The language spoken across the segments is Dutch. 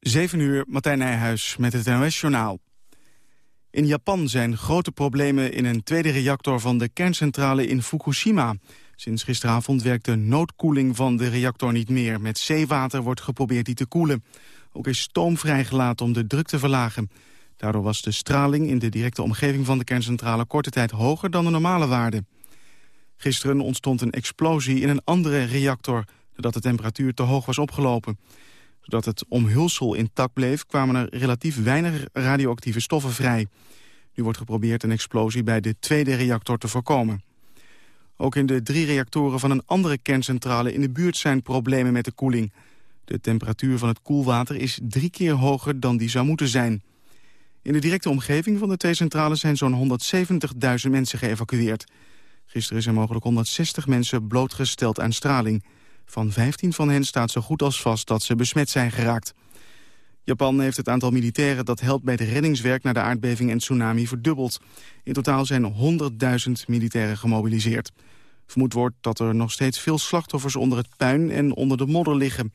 7 uur, Martijn Nijhuis met het NOS-journaal. In Japan zijn grote problemen in een tweede reactor van de kerncentrale in Fukushima. Sinds gisteravond werkt de noodkoeling van de reactor niet meer. Met zeewater wordt geprobeerd die te koelen. Ook is stoom vrijgelaten om de druk te verlagen. Daardoor was de straling in de directe omgeving van de kerncentrale korte tijd hoger dan de normale waarde. Gisteren ontstond een explosie in een andere reactor, doordat de temperatuur te hoog was opgelopen. Zodat het omhulsel intact bleef, kwamen er relatief weinig radioactieve stoffen vrij. Nu wordt geprobeerd een explosie bij de tweede reactor te voorkomen. Ook in de drie reactoren van een andere kerncentrale in de buurt zijn problemen met de koeling. De temperatuur van het koelwater is drie keer hoger dan die zou moeten zijn. In de directe omgeving van de twee centrales zijn zo'n 170.000 mensen geëvacueerd. Gisteren is er mogelijk 160 mensen blootgesteld aan straling. Van 15 van hen staat zo goed als vast dat ze besmet zijn geraakt. Japan heeft het aantal militairen dat helpt bij de reddingswerk... na de aardbeving en tsunami verdubbeld. In totaal zijn 100.000 militairen gemobiliseerd. Vermoed wordt dat er nog steeds veel slachtoffers onder het puin en onder de modder liggen.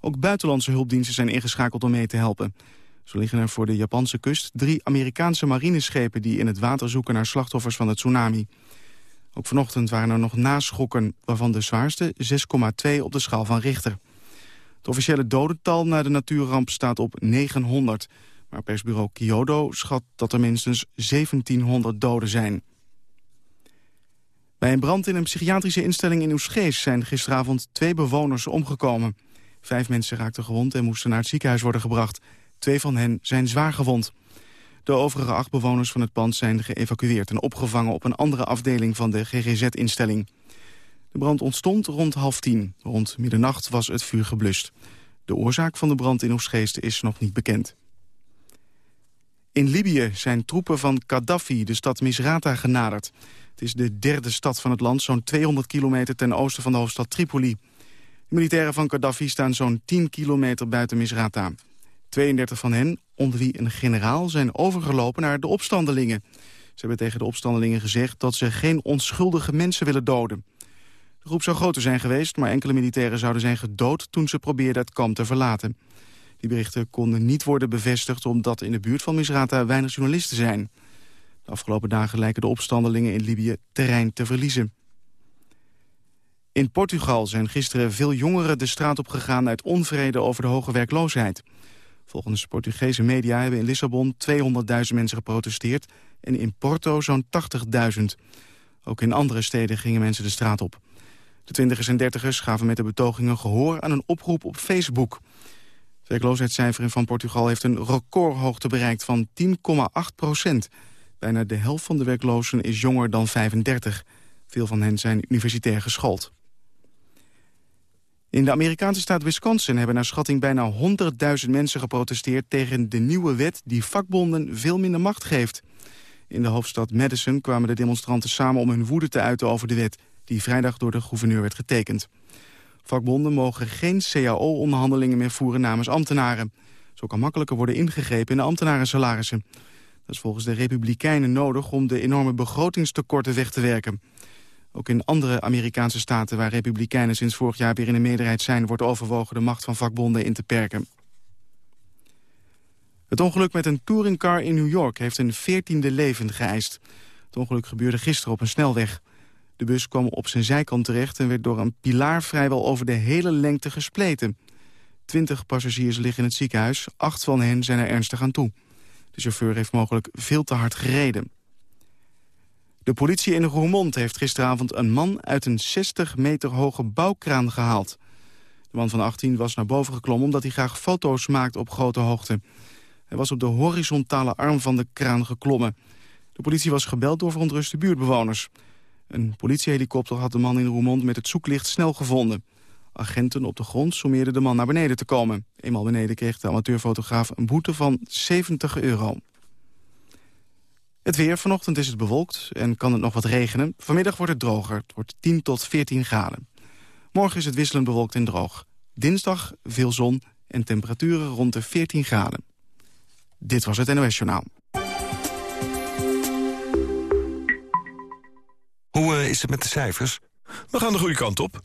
Ook buitenlandse hulpdiensten zijn ingeschakeld om mee te helpen. Zo liggen er voor de Japanse kust drie Amerikaanse marineschepen... die in het water zoeken naar slachtoffers van de tsunami. Ook vanochtend waren er nog naschokken, waarvan de zwaarste 6,2 op de schaal van Richter. Het officiële dodental na de natuurramp staat op 900. Maar persbureau Kyodo schat dat er minstens 1700 doden zijn. Bij een brand in een psychiatrische instelling in Oesgees... zijn gisteravond twee bewoners omgekomen. Vijf mensen raakten gewond en moesten naar het ziekenhuis worden gebracht. Twee van hen zijn zwaar gewond. De overige acht bewoners van het pand zijn geëvacueerd... en opgevangen op een andere afdeling van de GGZ-instelling. De brand ontstond rond half tien. Rond middernacht was het vuur geblust. De oorzaak van de brand in Oesgeest is nog niet bekend. In Libië zijn troepen van Gaddafi de stad Misrata genaderd. Het is de derde stad van het land, zo'n 200 kilometer ten oosten van de hoofdstad Tripoli. De militairen van Gaddafi staan zo'n 10 kilometer buiten Misrata. 32 van hen, onder wie een generaal, zijn overgelopen naar de opstandelingen. Ze hebben tegen de opstandelingen gezegd dat ze geen onschuldige mensen willen doden. De groep zou groter zijn geweest, maar enkele militairen zouden zijn gedood... toen ze probeerden het kamp te verlaten. Die berichten konden niet worden bevestigd... omdat in de buurt van Misrata weinig journalisten zijn. De afgelopen dagen lijken de opstandelingen in Libië terrein te verliezen. In Portugal zijn gisteren veel jongeren de straat op gegaan... uit onvrede over de hoge werkloosheid. Volgens Portugese media hebben in Lissabon 200.000 mensen geprotesteerd... en in Porto zo'n 80.000. Ook in andere steden gingen mensen de straat op. De twintigers en dertigers gaven met de betogingen gehoor aan een oproep op Facebook. Het werkloosheidscijfer van Portugal heeft een recordhoogte bereikt van 10,8 procent. Bijna de helft van de werklozen is jonger dan 35. Veel van hen zijn universitair geschoold. In de Amerikaanse staat Wisconsin hebben naar schatting bijna 100.000 mensen geprotesteerd tegen de nieuwe wet die vakbonden veel minder macht geeft. In de hoofdstad Madison kwamen de demonstranten samen om hun woede te uiten over de wet die vrijdag door de gouverneur werd getekend. Vakbonden mogen geen cao-onderhandelingen meer voeren namens ambtenaren. Zo kan makkelijker worden ingegrepen in de ambtenarensalarissen. Dat is volgens de Republikeinen nodig om de enorme begrotingstekorten weg te werken. Ook in andere Amerikaanse staten waar Republikeinen sinds vorig jaar weer in de meerderheid zijn... wordt overwogen de macht van vakbonden in te perken. Het ongeluk met een touringcar in New York heeft een veertiende leven geëist. Het ongeluk gebeurde gisteren op een snelweg. De bus kwam op zijn zijkant terecht en werd door een pilaar vrijwel over de hele lengte gespleten. Twintig passagiers liggen in het ziekenhuis, acht van hen zijn er ernstig aan toe. De chauffeur heeft mogelijk veel te hard gereden. De politie in Roermond heeft gisteravond een man uit een 60 meter hoge bouwkraan gehaald. De man van 18 was naar boven geklommen omdat hij graag foto's maakte op grote hoogte. Hij was op de horizontale arm van de kraan geklommen. De politie was gebeld door verontruste buurtbewoners. Een politiehelikopter had de man in Roermond met het zoeklicht snel gevonden. Agenten op de grond sommeerden de man naar beneden te komen. Eenmaal beneden kreeg de amateurfotograaf een boete van 70 euro. Het weer. Vanochtend is het bewolkt en kan het nog wat regenen. Vanmiddag wordt het droger. Het wordt 10 tot 14 graden. Morgen is het wisselend bewolkt en droog. Dinsdag veel zon en temperaturen rond de 14 graden. Dit was het NOS Journaal. Hoe uh, is het met de cijfers? We gaan de goede kant op.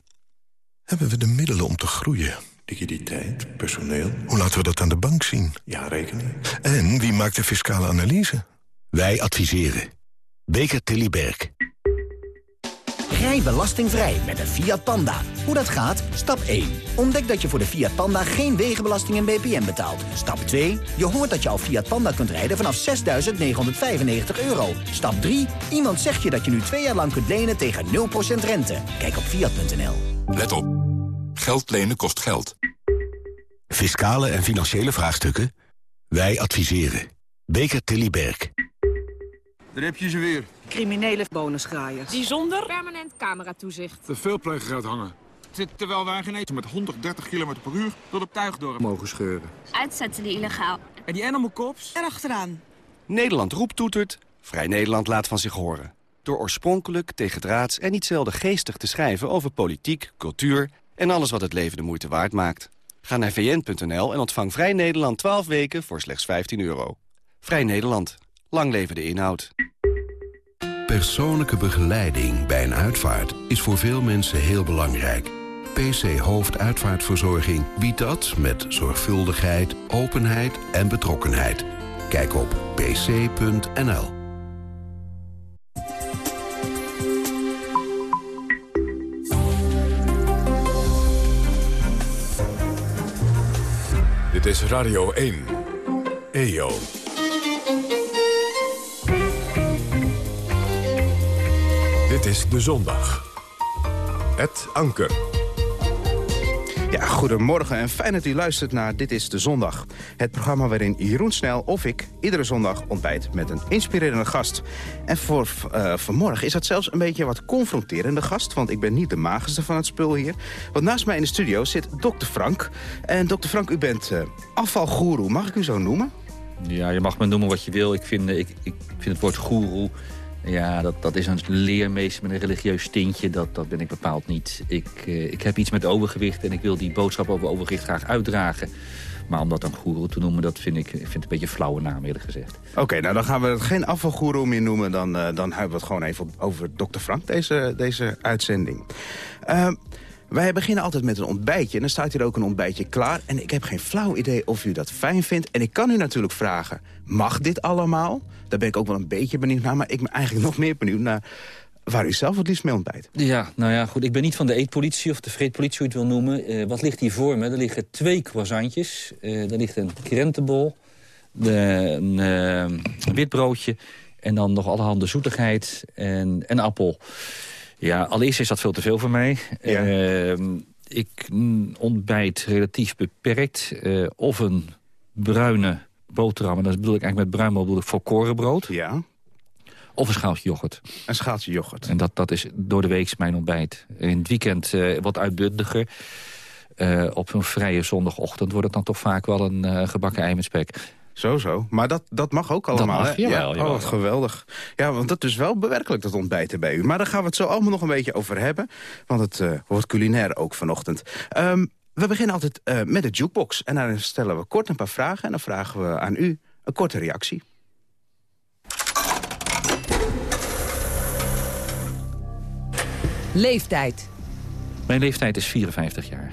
Hebben we de middelen om te groeien? liquiditeit, personeel. Hoe laten we dat aan de bank zien? Ja, rekening. En wie maakt de fiscale analyse? Wij adviseren. Beker Tilly Berg. Rij belastingvrij met een Fiat Panda. Hoe dat gaat? Stap 1. Ontdek dat je voor de Fiat Panda geen wegenbelasting en BPM betaalt. Stap 2. Je hoort dat je al Fiat Panda kunt rijden vanaf 6.995 euro. Stap 3. Iemand zegt je dat je nu twee jaar lang kunt lenen tegen 0% rente. Kijk op Fiat.nl. Let op. Geld lenen kost geld. Fiscale en financiële vraagstukken? Wij adviseren. Beker Tilly Berg. Daar heb je ze weer. Criminele bonusgraaiers. Die zonder permanent cameratoezicht. De veelpleger uithangen. Zit terwijl wij geen eten met 130 km per uur door de tuigdorp mogen scheuren. Uitzetten die illegaal. En die animal cops? Erachteraan. Nederland roept toetert, Vrij Nederland laat van zich horen. Door oorspronkelijk, tegendraads en niet zelden geestig te schrijven over politiek, cultuur en alles wat het leven de moeite waard maakt. Ga naar vn.nl en ontvang Vrij Nederland 12 weken voor slechts 15 euro. Vrij Nederland. Lang leven de inhoud. Persoonlijke begeleiding bij een uitvaart is voor veel mensen heel belangrijk. PC Hoofduitvaartverzorging biedt dat met zorgvuldigheid, openheid en betrokkenheid. Kijk op pc.nl. Dit is Radio 1. EO. Dit is De Zondag. Het Anker. Ja, goedemorgen en fijn dat u luistert naar Dit is de Zondag. Het programma waarin Jeroen Snel of ik iedere zondag ontbijt met een inspirerende gast. En voor uh, vanmorgen is dat zelfs een beetje wat confronterende gast... want ik ben niet de magerste van het spul hier. Want naast mij in de studio zit dokter Frank. En dokter Frank, u bent uh, afvalgoeroe, mag ik u zo noemen? Ja, je mag me noemen wat je wil. Ik vind, ik, ik vind het woord goeroe ja, dat, dat is een leermeester met een religieus tintje. Dat, dat ben ik bepaald niet. Ik, uh, ik heb iets met overgewicht en ik wil die boodschap over overgewicht graag uitdragen. Maar om dat een goeroe te noemen, dat vind ik, vind het een beetje een flauwe naam eerlijk gezegd. Oké, nou dan gaan we het geen afvalgoeroe meer noemen. Dan, uh, dan hebben we het gewoon even over dokter Frank, deze, deze uitzending. Uh, wij beginnen altijd met een ontbijtje. En dan staat hier ook een ontbijtje klaar. En ik heb geen flauw idee of u dat fijn vindt. En ik kan u natuurlijk vragen, mag dit allemaal? Daar ben ik ook wel een beetje benieuwd naar. Maar ik ben eigenlijk nog meer benieuwd naar waar u zelf het liefst mee ontbijt. Ja, nou ja, goed. Ik ben niet van de eetpolitie of de vreedpolitie, hoe je het wil noemen. Uh, wat ligt hier voor me? Er liggen twee croissantjes. Uh, er ligt een krentenbol, de, een uh, wit broodje... en dan nog allerhande zoetigheid en een appel. Ja, allereerst is dat veel te veel voor mij. Ja. Uh, ik ontbijt relatief beperkt. Uh, of een bruine boterham. En dat bedoel ik eigenlijk met bruin bedoel ik volkorenbrood. Ja. Of een schaaltje yoghurt. Een schaaltje yoghurt. En dat, dat is door de week mijn ontbijt. In het weekend uh, wat uitbundiger. Uh, op een vrije zondagochtend wordt het dan toch vaak wel een uh, gebakken ei met spek. Zo, zo. Maar dat, dat mag ook allemaal, dat mag, hè? Jawel, ja, oh, geweldig. Ja, want dat is wel bewerkelijk, dat ontbijten bij u. Maar daar gaan we het zo allemaal nog een beetje over hebben. Want het uh, wordt culinair ook vanochtend. Um, we beginnen altijd uh, met de jukebox. En dan stellen we kort een paar vragen. En dan vragen we aan u een korte reactie. Leeftijd. Mijn leeftijd is 54 jaar.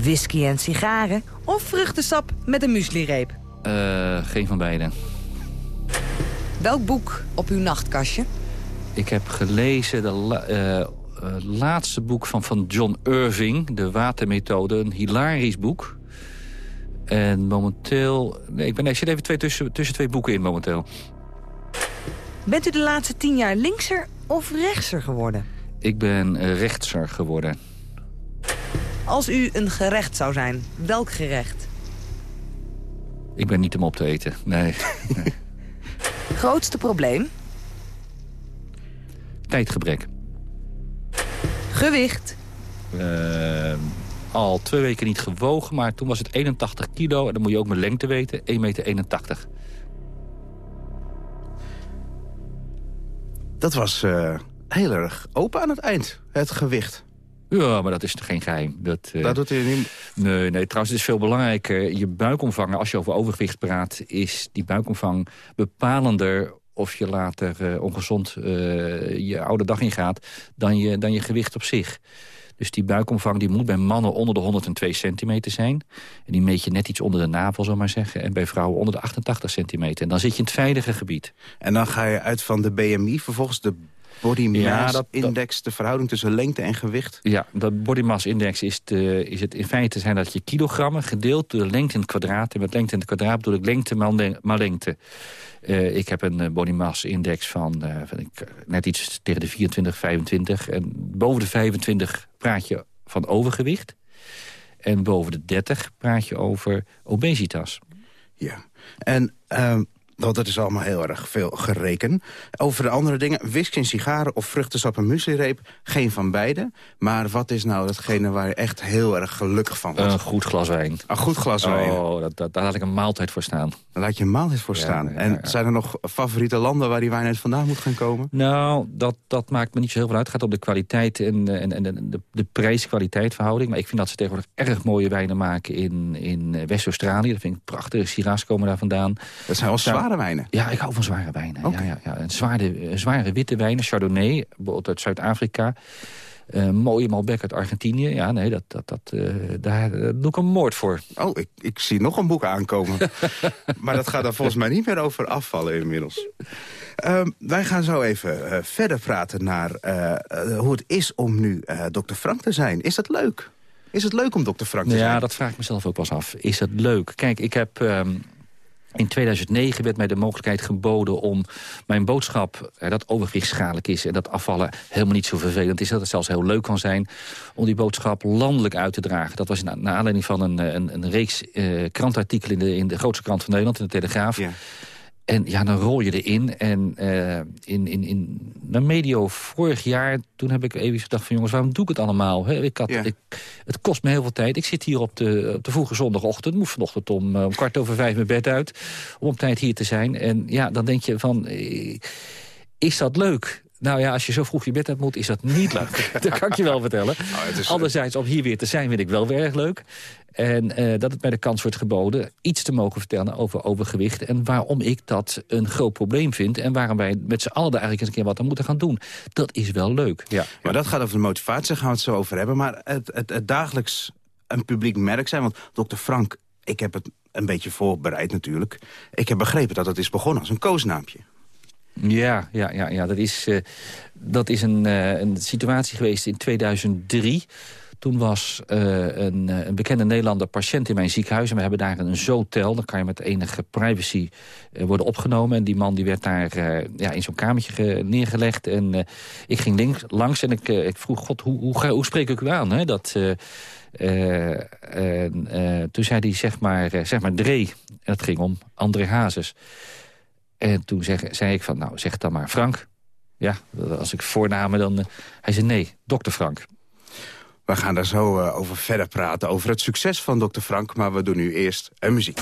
Whisky en sigaren of vruchtensap met een mueslireep? Uh, geen van beide. Welk boek op uw nachtkastje? Ik heb gelezen de la uh, uh, laatste boek van, van John Irving, De Watermethode. Een hilarisch boek. En momenteel... Nee, ik, ben, nee, ik zit even twee tussen, tussen twee boeken in momenteel. Bent u de laatste tien jaar linkser of rechtser geworden? Ik ben rechtser geworden. Als u een gerecht zou zijn, welk gerecht? Ik ben niet om op te eten, nee. nee. Grootste probleem? Tijdgebrek. Gewicht? Uh, al twee weken niet gewogen, maar toen was het 81 kilo. En dan moet je ook mijn lengte weten, 1,81 meter. Dat was uh, heel erg open aan het eind, het gewicht. Ja, maar dat is geen geheim. Dat, uh, dat doet hij niet... Nee, nee, trouwens, het is veel belangrijker. Je buikomvang, als je over overgewicht praat... is die buikomvang bepalender of je later uh, ongezond uh, je oude dag ingaat... Dan je, dan je gewicht op zich. Dus die buikomvang die moet bij mannen onder de 102 centimeter zijn. En die meet je net iets onder de navel, zal maar zeggen. En bij vrouwen onder de 88 centimeter. En dan zit je in het veilige gebied. En dan ga je uit van de BMI, vervolgens de body mass Ja, dat- index, de verhouding tussen lengte en gewicht. Ja, dat body mass index is, de, is het in feite zijn dat je kilogrammen gedeeld door de lengte in het kwadraat. En met lengte in het kwadraat bedoel ik lengte maal lengte. Eh, ik heb een eh, body mass index van, eh, van ik, net iets tegen de 24, 25. En boven de 25 praat je van overgewicht. En boven de 30 praat je over obesitas. Ja, en ehm, want dat is allemaal heel erg veel gereken. Over de andere dingen, whisky en sigaren of vruchtensap en mueslireep... geen van beide. Maar wat is nou datgene waar je echt heel erg gelukkig van wordt? Een goed glas wijn. Een goed glas wijn. Oh, dat, dat, daar laat ik een maaltijd voor staan. Daar laat je een maaltijd voor Ja, staan. ja, en zijn er nog favoriete landen waar die wijn uit vandaan moet gaan komen? Nou, dat, dat maakt me niet zo heel veel uit. Het gaat om de kwaliteit en, eh, en, en de, de, prijs-kwaliteit verhouding. Maar ik vind dat ze tegenwoordig erg mooie wijnen maken in, in eh, West-Australië. Dat vind ik prachtige Syrahs komen daar vandaan. Dat zijn wel zware wijnen. Ja, ik hou van zware wijnen. Ja, ja, ja. En zware, eh, zware witte wijnen, Chardonnay, bijvoorbeeld uit Zuid-Afrika. Eh, mooie Malbec uit Argentinië. Ja, nee, dat, dat, dat, eh, daar doe ik een moord voor. Oh, ik, ik zie nog een boek aankomen. maar dat gaat dan volgens mij niet meer over afvallen inmiddels. Ehm, wij gaan zo even verder praten naar hoe het is om nu dokter Frank te zijn. Is dat leuk? Is het leuk om dokter Frank te zijn? Ja, dat vraag ik mezelf ook pas af. Is het leuk? Kijk, ik heb... ehm, in 2009 werd mij de mogelijkheid geboden om mijn boodschap... eh, dat overgewicht schadelijk is en dat afvallen helemaal niet zo vervelend is... dat het zelfs heel leuk kan zijn om die boodschap landelijk uit te dragen. Dat was na, naar aanleiding van een, eh, een, een reeks eh, krantartikelen... In de, in de grootste krant van Nederland, in de Telegraaf... En ja, dan rol je erin. En eh, in, in, in medio vorig jaar, toen heb ik even gedacht van... jongens, waarom doe ik het allemaal? Ik had, ik, het kost me heel veel tijd. Ik zit hier op de, op de vroege zondagochtend. Moet vanochtend om, eh, om kwart over vijf mijn bed uit. Om op tijd hier te zijn. En ja, dan denk je van, eh, is dat leuk? Nou ja, als je zo vroeg je bed uit moet, is dat niet leuk. dat kan ik je wel vertellen. Anderzijds, om hier weer te zijn, vind ik wel weer erg leuk. En eh, dat het mij de kans wordt geboden iets te mogen vertellen over overgewicht... en waarom ik dat een groot probleem vind... en waarom wij met z'n allen er eigenlijk eens een keer wat aan moeten gaan doen. Dat is wel leuk, ja. Maar dat gaat over de motivatie, daar gaan we het zo over hebben. Maar het, het, het dagelijks een publiek merk zijn. Want dokter Frank, ik heb het een beetje voorbereid natuurlijk. Ik heb begrepen dat het is begonnen als een koosnaampje. Ja, ja, ja, ja. Dat, is, eh, dat is een, eh, een situatie geweest in 2003. Toen was eh, een, eh, een bekende Nederlander patiënt in mijn ziekenhuis... en we hebben daar een zootel. Dan kan je met enige privacy eh, worden opgenomen. En die man die werd daar ja, in zo'n kamertje ge- neergelegd. En ik ging links, langs en ik, ik vroeg... God, hoe, hoe, hoe spreek ik u aan? Hè? Dat, en, toen zei hij, zeg maar, zeg maar Dree. En het ging om André Hazes. En toen zeg, zei ik van, nou, zeg dan maar Frank. Ja, als ik voornamen dan... hij zei, nee, dokter Frank. We gaan daar zo eh, over verder praten, over het succes van dokter Frank. Maar we doen nu eerst een muziek.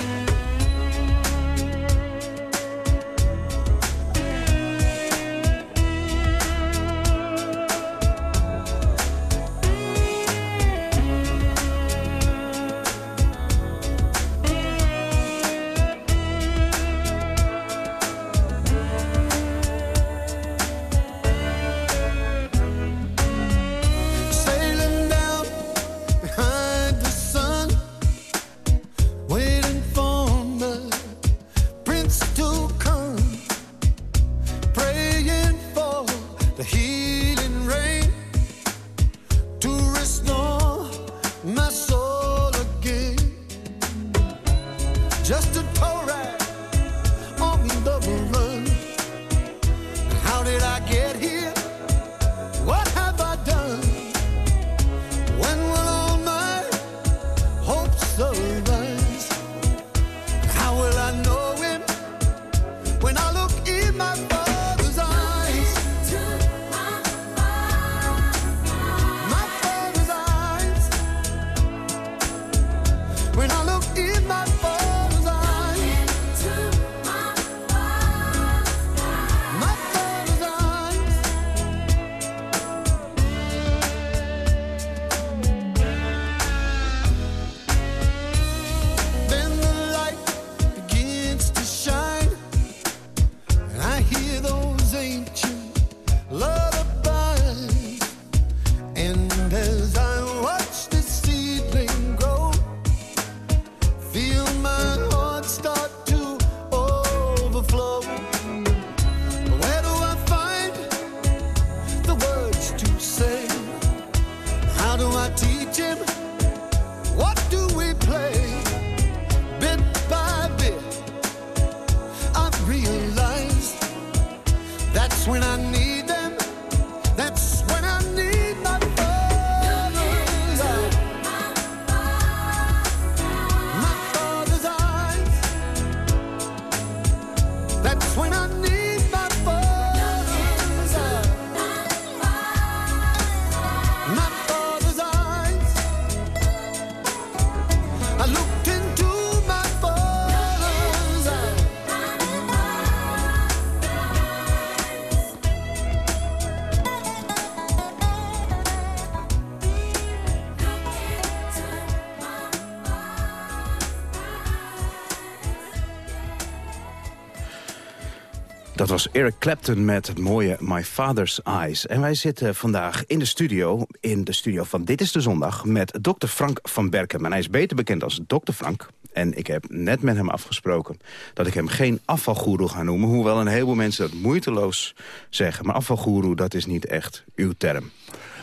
Was Eric Clapton met het mooie My Father's Eyes. En wij zitten vandaag in de studio, in de studio van Dit is de Zondag... met dokter Frank van Berkem. En hij is beter bekend als dokter Frank. En ik heb net met hem afgesproken dat ik hem geen afvalgoeroe ga noemen... hoewel een heleboel mensen dat moeiteloos zeggen. Maar afvalgoeroe, dat is niet echt uw term.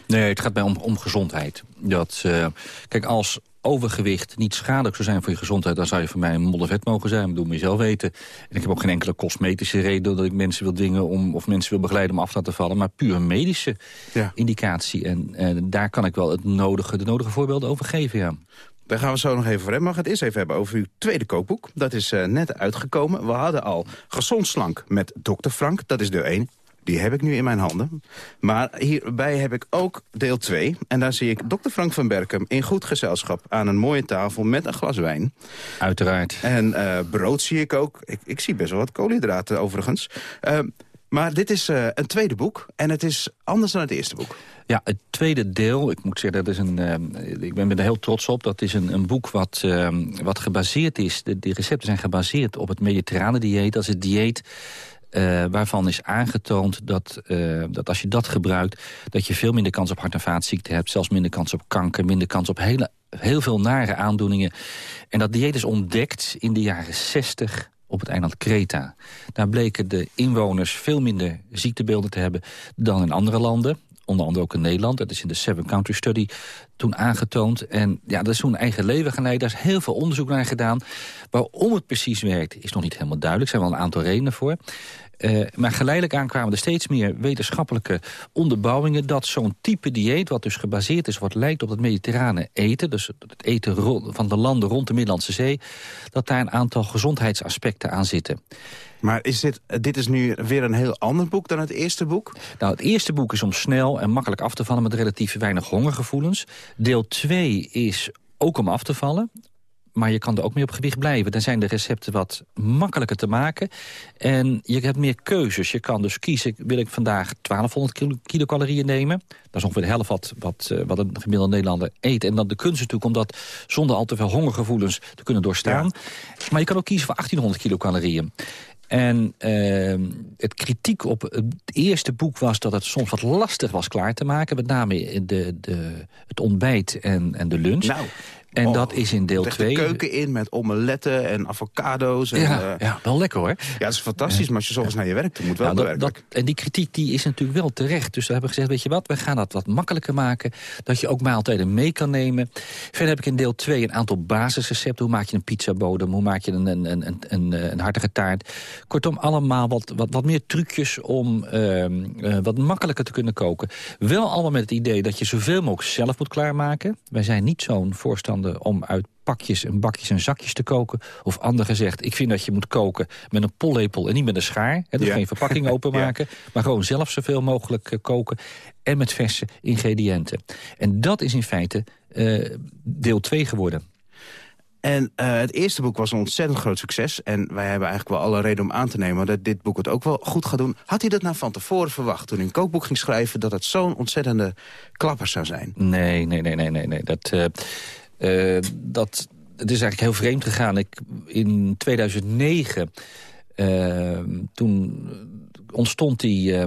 Nee, het gaat mij om, om gezondheid. Dat, uh, kijk, als overgewicht niet schadelijk zou zijn voor je gezondheid... dan zou je voor mij een moddervet mogen zijn, dat doe me zelf weten. En ik heb ook geen enkele cosmetische reden dat ik mensen wil dwingen... Om, of mensen wil begeleiden om af te laten vallen... maar puur een medische ja. indicatie. En, en daar kan ik wel het nodige, de nodige voorbeelden over geven, ja. Daar gaan we zo nog even voor hebben. Mag het eerst even hebben over uw tweede kookboek. Dat is uh, net uitgekomen. We hadden al Gezond Slank met Dr. Frank. Dat is deel 1. Die heb ik nu in mijn handen. Maar hierbij heb ik ook deel 2. En daar zie ik Dr. Frank van Berkem in goed gezelschap... aan een mooie tafel met een glas wijn. Uiteraard. En uh, brood zie ik ook. Ik, ik, zie best wel wat koolhydraten overigens. Uh, maar dit is uh, een tweede boek. En het is anders dan het eerste boek. Ja, het tweede deel, ik moet zeggen, dat is een, uh, ik ben er heel trots op. Dat is een, een boek wat, uh, wat gebaseerd is. De, de recepten zijn gebaseerd op het mediterrane dieet. Dat is het dieet uh, waarvan is aangetoond dat, uh, dat als je dat gebruikt... dat je veel minder kans op hart- en vaatziekten hebt. Zelfs minder kans op kanker, minder kans op hele, heel veel nare aandoeningen. En dat dieet is ontdekt in de jaren 60 op het eiland Kreta. Daar bleken de inwoners veel minder ziektebeelden te hebben dan in andere landen onder andere ook in Nederland. Dat is in de Seven Country Study toen aangetoond. En ja, dat is toen eigen leven gaan leiden. Daar is heel veel onderzoek naar gedaan. Waarom het precies werkt, is nog niet helemaal duidelijk. Er zijn wel een aantal redenen voor. Uh, maar geleidelijk aan kwamen er steeds meer wetenschappelijke onderbouwingen... dat zo'n type dieet, wat dus gebaseerd is, wat lijkt op het mediterrane eten... dus het eten van de landen rond de Middellandse Zee... dat daar een aantal gezondheidsaspecten aan zitten. Maar is dit, dit is nu weer een heel ander boek dan het eerste boek? Nou, het eerste boek is om snel en makkelijk af te vallen... met relatief weinig hongergevoelens. Deel 2 is ook om af te vallen maar je kan er ook mee op gewicht blijven. Dan zijn de recepten wat makkelijker te maken. En je hebt meer keuzes. Je kan dus kiezen, wil ik vandaag 1200 kilocalorieën nemen? Dat is ongeveer de helft wat, wat, eh, wat een gemiddelde Nederlander eet. En dan de kunst natuurlijk om dat zonder al te veel hongergevoelens te kunnen doorstaan. Maar je kan ook kiezen voor 1800 kilocalorieën. En uh, het kritiek op het eerste boek was dat het soms wat lastig was klaar te maken. Met name de, de, het ontbijt en, en de lunch. Nou. En oh, dat is in deel 2. de keuken in met omeletten en avocado's. En, ja, uh, ja, wel lekker hoor. Ja, dat is fantastisch, maar als je s'ochtends naar je werk toe moet, wel dat, dat, En die kritiek die is natuurlijk wel terecht. Dus we hebben gezegd, weet je wat, we gaan dat wat makkelijker maken. Dat je ook maaltijden mee kan nemen. Verder heb ik in deel 2 een aantal basisrecepten. Hoe maak je een pizzabodem? Hoe maak je een, een, een, een, een, een hartige taart? Kortom, allemaal wat, wat, wat meer trucjes om uh, uh, wat makkelijker te kunnen koken. Wel allemaal met het idee dat je zoveel mogelijk zelf moet klaarmaken. Wij zijn niet zo'n voorstander om uit pakjes en bakjes en zakjes te koken. Of ander gezegd, ik vind dat je moet koken met een pollepel en niet met een schaar. Hè, dus geen verpakking openmaken, ja. maar gewoon zelf zoveel mogelijk uh, koken. En met verse ingrediënten. En dat is in feite uh, deel 2 geworden. En uh, het eerste boek was een ontzettend groot succes. En wij hebben eigenlijk wel alle reden om aan te nemen... dat dit boek het ook wel goed gaat doen. Had u dat nou van tevoren verwacht toen u een kookboek ging schrijven... dat het zo'n ontzettende klapper zou zijn? Nee, nee, nee, nee, nee. nee. Dat, uh, uh, dat, het is eigenlijk heel vreemd gegaan. Ik, in 2009, uh, toen ontstond die, uh,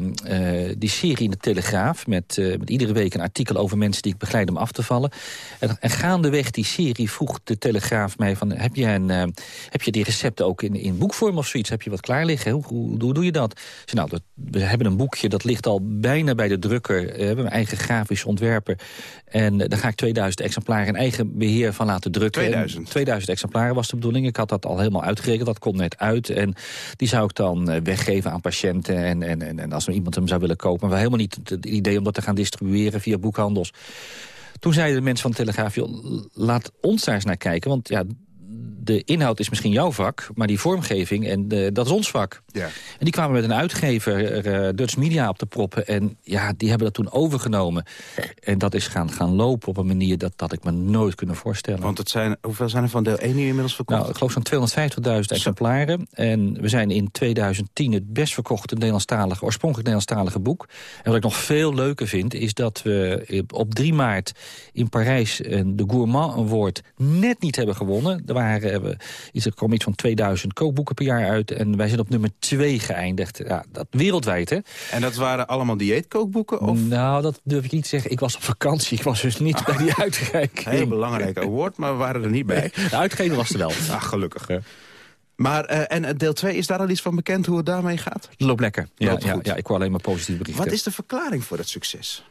uh, die serie in de Telegraaf... Met, uh, met iedere week een artikel over mensen die ik begeleid om af te vallen. En, en gaandeweg die serie vroeg de Telegraaf mij van... heb, jij een, heb je die recepten ook in, in boekvorm of zoiets? Heb je wat klaar liggen? Hoe, hoe, hoe doe je dat? Dus, nou, dat, we hebben een boekje, dat ligt al bijna bij de drukker. we hebben een eigen grafisch ontwerper. En daar ga ik 2000 exemplaren in eigen beheer van laten drukken. 2000? 2000 exemplaren was de bedoeling. Ik had dat al helemaal uitgerekend, dat komt net uit. En die zou ik dan weggeven aan patiënten en, en, en, en als er iemand hem zou willen kopen. Maar helemaal niet het idee om dat te gaan distribueren via boekhandels. Toen zeiden de mensen van de Telegraaf, joh, laat ons daar eens naar kijken. Want ja, de inhoud is misschien jouw vak, maar die vormgeving, en de, dat is ons vak. Ja. En die kwamen met een uitgever, uh, Dutch Media, op de proppen. En ja, die hebben dat toen overgenomen. En dat is gaan, gaan lopen op een manier dat, dat ik me nooit kunnen voorstellen. Want het zijn, hoeveel zijn er van deel 1 nu inmiddels verkocht? Nou, ik geloof zo'n 250.000 exemplaren. En we zijn in 2010 het best verkochte Nederlandstalige, oorspronkelijk Nederlandstalige boek. En wat ik nog veel leuker vind, is dat we op 3 maart in Parijs de Gourmand Award net niet hebben gewonnen. Er waren hebben, is er komen iets van 2000 kookboeken per jaar uit. En wij zijn op nummer 2 geëindigd. Ja, dat wereldwijd, hè? En dat waren allemaal dieetkookboeken? Of? Nou, dat durf ik niet te zeggen. Ik was op vakantie. Ik was dus niet bij die uitreiking. Heel belangrijk award, maar we waren er niet bij. De uitgever was er wel. Ach, gelukkig. Maar, uh, en deel 2, is daar al iets van bekend hoe het daarmee gaat? Loopt lekker. Ja, Loopt ja, ja, ik wil alleen maar positief berichten. Wat is de verklaring voor het succes?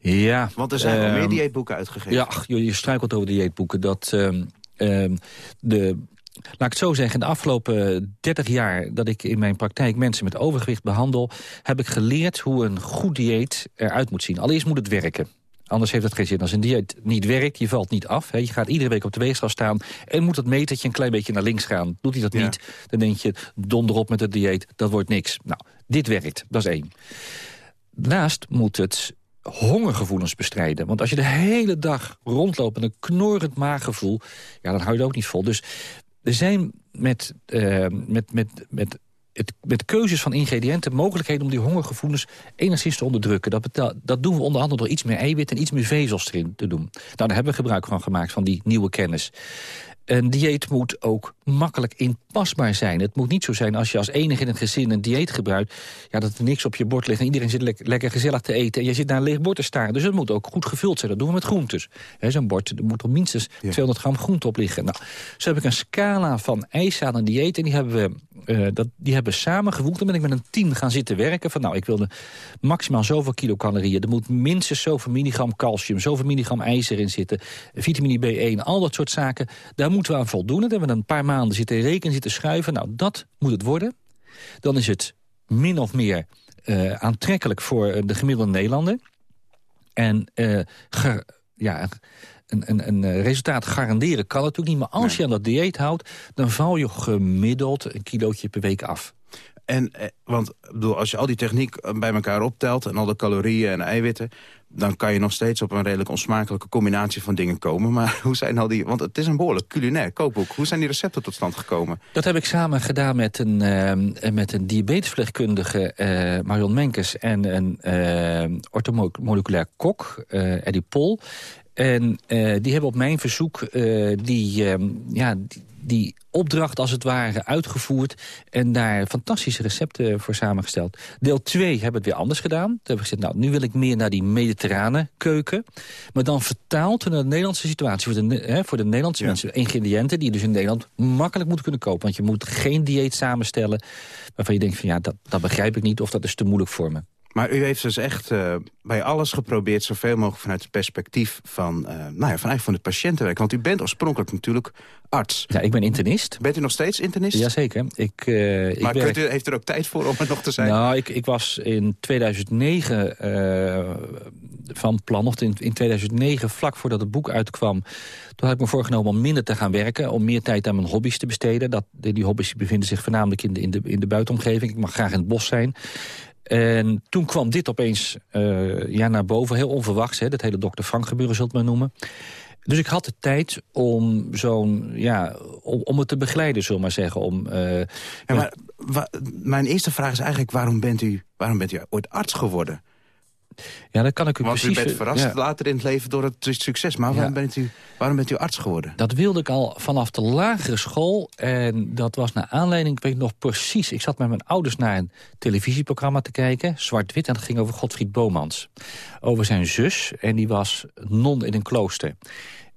Ja. Want er zijn uh, wel meer dieetboeken uitgegeven. Ja, ach, je, struikelt over dieetboeken. Dat, uh, de, laat ik het zo zeggen, de afgelopen 30 jaar dat ik in mijn praktijk mensen met overgewicht behandel, heb ik geleerd hoe een goed dieet eruit moet zien. Allereerst moet het werken. Anders heeft het geen zin. Als een dieet niet werkt, je valt niet af. Hè. Je gaat iedere week op de weegschaal staan... en moet het metertje een klein beetje naar links gaan. Doet hij dat niet, dan denk je, donder op met het dieet, dat wordt niks. Nou, dit werkt, dat is één. Daarnaast moet het hongergevoelens bestrijden. Want als je de hele dag rondloopt met een knorrend maaggevoel... ja, dan hou je het ook niet vol. Dus we zijn met, uh, met, met, met met keuzes van ingrediënten mogelijkheden om die hongergevoelens enigszins te onderdrukken. Dat, dat doen we onder andere door iets meer eiwit en iets meer vezels erin te doen. Nou, daar hebben we gebruik van gemaakt, van die nieuwe kennis. Een dieet moet ook makkelijk inpasbaar zijn. Het moet niet zo zijn als je als enige in het gezin een dieet gebruikt... Ja, dat er niks op je bord ligt en iedereen zit le lekker gezellig te eten... en je zit naar een leeg bord te staren. Dus het moet ook goed gevuld zijn. Dat doen we met groentes. Zo'n bord er moet er minstens 200 gram groente op liggen. Nou, zo heb ik een scala van eisen aan een dieet... en die hebben we, uh, dat, die hebben we samengevoegd. Dan ben ik met een team gaan zitten werken. Van, nou, ik wilde maximaal zoveel kilocalorieën. Er moet minstens zoveel milligram calcium, zoveel milligram ijzer in zitten. Vitamine B1, al dat soort zaken. Daar moeten we aan voldoen. Dat hebben we een paar maanden zitten rekenen, zitten schuiven. Nou, dat moet het worden. Dan is het min of meer uh, aantrekkelijk voor de gemiddelde Nederlander. En uh, ja, een, een, een, resultaat garanderen kan natuurlijk niet. Maar als nee. je aan dat dieet houdt, dan val je gemiddeld een kilootje per week af. En, want bedoel, als je al die techniek bij elkaar optelt... en al de calorieën en eiwitten... dan kan je nog steeds op een redelijk onsmakelijke combinatie van dingen komen. Maar hoe zijn al die... Want het is een behoorlijk culinair kookboek. Hoe zijn die recepten tot stand gekomen? Dat heb ik samen gedaan met een, uh, met een diabetesverpleegkundige Marion Menkes... en een uh, ortomoleculair kok, Eddie Pol... En die hebben op mijn verzoek die, ja, die, die opdracht als het ware uitgevoerd... en daar fantastische recepten voor samengesteld. Deel 2 hebben we het weer anders gedaan. Toen hebben we gezegd, nou, nu wil ik meer naar die mediterrane keuken. Maar dan vertaald naar de Nederlandse situatie. Voor de, hè, voor de Nederlandse ja. mensen. Ingrediënten die je dus in Nederland makkelijk moeten kunnen kopen. Want je moet geen dieet samenstellen waarvan je denkt van... ja, dat, dat begrijp ik niet of dat is te moeilijk voor me. Maar u heeft dus echt uh, bij alles geprobeerd... zoveel mogelijk vanuit het perspectief van, uh, nou ja, van, eigenlijk van het patiëntenwerk. Want u bent oorspronkelijk natuurlijk arts. Ja, ik ben internist. Bent u nog steeds internist? Jazeker. Ik, uh, maar ik u, heeft u er ook tijd voor om het nog te zijn? Nou, ik, ik was in 2009 van plan, of in, in 2009, vlak voordat het boek uitkwam... toen had ik me voorgenomen om minder te gaan werken... om meer tijd aan mijn hobby's te besteden. Dat, die hobby's bevinden zich voornamelijk in de, in, de, in de buitenomgeving. Ik mag graag in het bos zijn. En toen kwam dit opeens uh, ja, naar boven, heel onverwachts. Hè, dat hele dokter Frank gebeuren, zult men noemen. Dus ik had de tijd om zo'n, ja, om, om het te begeleiden, zullen we maar zeggen. Om, uh, ja, maar, mijn eerste vraag is eigenlijk, waarom bent u, waarom bent u ooit arts geworden? Ja, dat kan ik u Want precies... u bent verrast ja. later in het leven door het succes. Maar waarom, ja. bent u, waarom bent u arts geworden? Dat wilde ik al vanaf de lagere school. En dat was naar aanleiding, ik weet nog precies... ik zat met mijn ouders naar een televisieprogramma te kijken. Zwart-wit, en dat ging over Godfried Bomans. Over zijn zus, en die was non in een klooster.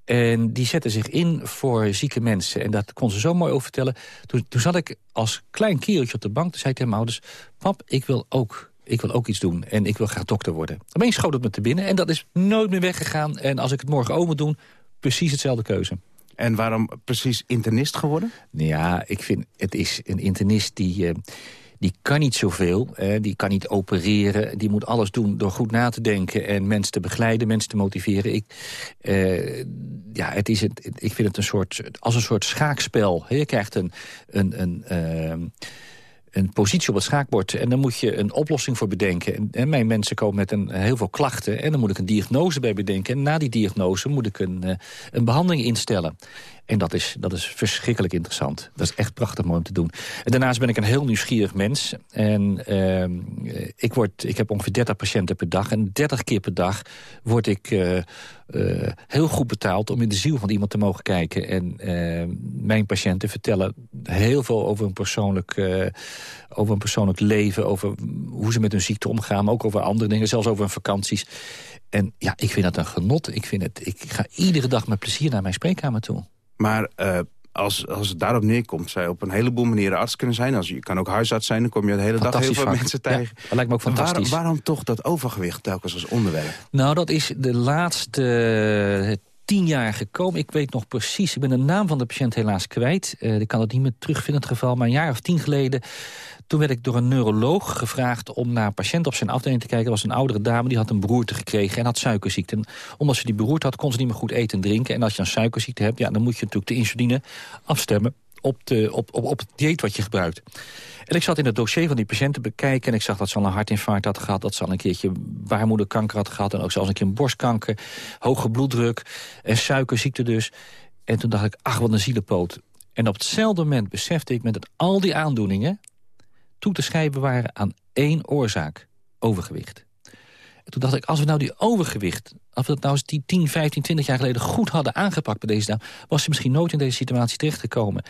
En die zette zich in voor zieke mensen. En dat kon ze zo mooi over vertellen. Toen, toen zat ik als klein kereltje op de bank. Toen zei ik tegen mijn ouders... pap, ik wil ook ik wil ook iets doen en ik wil graag dokter worden. Opeens schoot het me te binnen en dat is nooit meer weggegaan. En als ik het morgen ook moet doen, precies hetzelfde keuze. En waarom precies internist geworden? Ja, ik vind het is een internist die... Uh, die kan niet zoveel, eh, die kan niet opereren. Die moet alles doen door goed na te denken en mensen te begeleiden, mensen te motiveren. Ik, uh, ja, het is het, ik vind het een soort, als een soort schaakspel. Je krijgt een, een, een uh, een positie op het schaakbord. En dan moet je een oplossing voor bedenken. En, en mijn mensen komen met een, heel veel klachten. En dan moet ik een diagnose bij bedenken. En na die diagnose moet ik een, uh, een behandeling instellen. En dat is, dat is verschrikkelijk interessant. Dat is echt prachtig mooi om te doen. En daarnaast ben ik een heel nieuwsgierig mens. En ehm, ik, word, ik heb ongeveer 30 patiënten per dag. En 30 keer per dag word ik eh, eh, heel goed betaald... om in de ziel van iemand te mogen kijken. En eh, mijn patiënten vertellen heel veel over een persoonlijk, over een persoonlijk leven... over hoe ze met hun ziekte omgaan, maar ook over andere dingen. Zelfs over hun vakanties. En ja, ik vind dat een genot. Ik, vind het, ik ga iedere dag met plezier naar mijn spreekkamer toe. Maar uh, als, als het daarop neerkomt, zou je op een heleboel manieren arts kunnen zijn. Als je, kan ook huisarts zijn, dan kom je de hele dag heel veel mensen tegen. Ja, dat lijkt me ook fantastisch. waarom toch dat overgewicht telkens als onderwerp? Nou, dat is de laatste tien jaar gekomen. Ik weet nog precies, ik ben de naam van de patiënt helaas kwijt. Uh, ik kan het niet meer terugvinden, het geval. Maar een jaar of tien geleden toen werd ik door een neuroloog gevraagd om naar een patiënt op zijn afdeling te kijken. Dat was een oudere dame, die had een beroerte gekregen en had suikerziekte. En omdat ze die beroerte had, kon ze niet meer goed eten en drinken. En als je een suikerziekte hebt, ja, dan moet je natuurlijk de insuline afstemmen op, de, op, op, op het dieet wat je gebruikt. En ik zat in het dossier van die patiënt te bekijken... en ik zag dat ze al een hartinfarct had gehad... dat ze al een keertje baarmoederkanker had gehad... en ook zelfs een keer borstkanker, hoge bloeddruk en suikerziekte dus. En toen dacht ik, ach, wat een zielepoot. En op hetzelfde moment besefte ik met het, al die aandoeningen toe te schrijven waren aan één oorzaak. Overgewicht. En toen dacht ik, als we nou die overgewicht... als we dat nou eens die 10, 15, 20 jaar geleden goed hadden aangepakt bij deze dame... was ze misschien nooit in deze situatie terechtgekomen.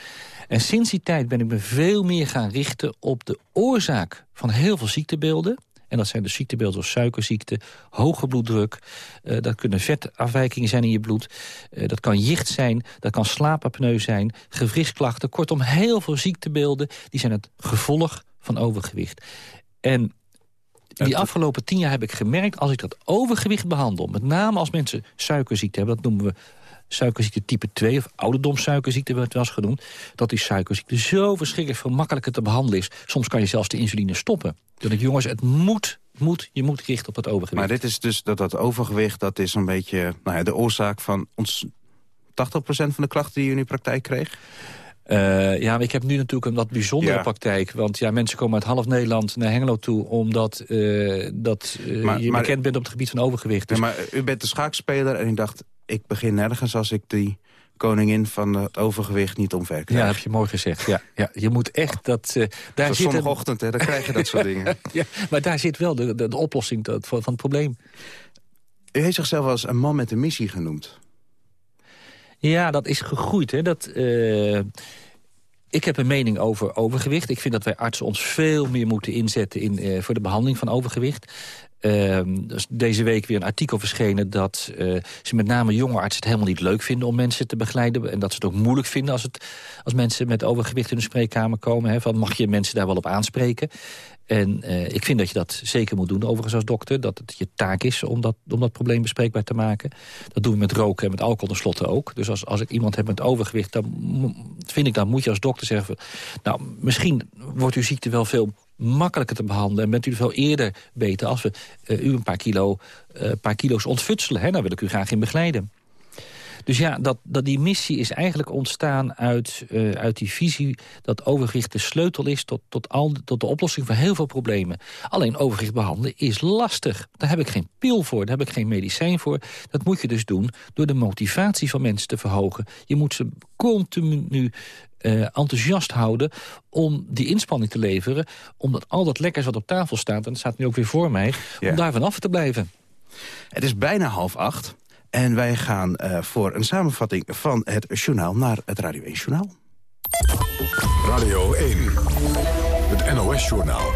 En sinds die tijd ben ik me veel meer gaan richten op de oorzaak van heel veel ziektebeelden. En dat zijn de ziektebeelden zoals suikerziekte, hoge bloeddruk. Uh, dat kunnen vetafwijkingen zijn in je bloed. Uh, dat kan jicht zijn, dat kan slaapapneu zijn, gewrichtsklachten. Kortom, heel veel ziektebeelden die zijn het gevolg van overgewicht. En die afgelopen tien jaar heb ik gemerkt... als ik dat overgewicht behandel, met name als mensen suikerziekte hebben... dat noemen we suikerziekte type 2 of ouderdomssuikerziekte werd wel eens genoemd... dat die suikerziekte zo verschrikkelijk veel makkelijker te behandelen is. Soms kan je zelfs de insuline stoppen. Dan ik, jongens, het moet, moet, je moet richten op dat overgewicht. Maar dit is dus dat, dat overgewicht, dat is een beetje nou ja, de oorzaak van ons 80% van de klachten die je in uw praktijk kreeg? Uh, ja, ik heb nu natuurlijk een wat bijzondere praktijk. Want ja, mensen komen uit half Nederland naar Hengelo toe... omdat uh, dat, uh, maar, je maar, bekend bent op het gebied van overgewicht. Dus... maar u bent de schaakspeler en ik dacht... ik begin nergens als ik die koningin van het overgewicht niet omver krijg. Ja, heb je mooi gezegd. Ja, ja, je moet echt dat... Uh, daar zit een... ochtend, hè, dan krijg je dat soort dingen. ja, maar daar zit wel de, de, de oplossing van, van het probleem. U heeft zichzelf als een man met een missie genoemd. Ja, dat is gegroeid. Hè. Dat, uh, ik heb een mening over overgewicht. Ik vind dat wij artsen ons veel meer moeten inzetten in, uh, voor de behandeling van overgewicht. Uh, is deze week weer een artikel verschenen dat uh, ze met name jonge artsen het helemaal niet leuk vinden om mensen te begeleiden. En dat ze het ook moeilijk vinden als, het, als mensen met overgewicht in de spreekkamer komen. Hè, van mag je mensen daar wel op aanspreken? En uh, ik vind dat je dat zeker moet doen, overigens als dokter. Dat het je taak is om dat, om dat probleem bespreekbaar te maken. Dat doen we met roken en met alcohol tenslotte ook. Dus als, als ik iemand heb met overgewicht, dan vind ik, dan moet je als dokter zeggen... nou, misschien wordt uw ziekte wel veel makkelijker te behandelen... en bent u veel eerder beter als we uh, u een paar, kilo, uh, paar kilo's ontfutselen. Hè? Daar wil ik u graag in begeleiden. Dus ja, dat, dat die missie is eigenlijk ontstaan uit, uh, uit die visie... dat overgewicht de sleutel is tot, tot, al, tot de oplossing van heel veel problemen. Alleen overgewicht behandelen is lastig. Daar heb ik geen pil voor, daar heb ik geen medicijn voor. Dat moet je dus doen door de motivatie van mensen te verhogen. Je moet ze continu uh, enthousiast houden om die inspanning te leveren. Omdat al dat lekkers wat op tafel staat, en dat staat nu ook weer voor mij... Ja. om daarvan af te blijven. Het is bijna half acht. En wij gaan uh, voor een samenvatting van het journaal naar het Radio 1 Journaal. Radio 1, het NOS-journaal.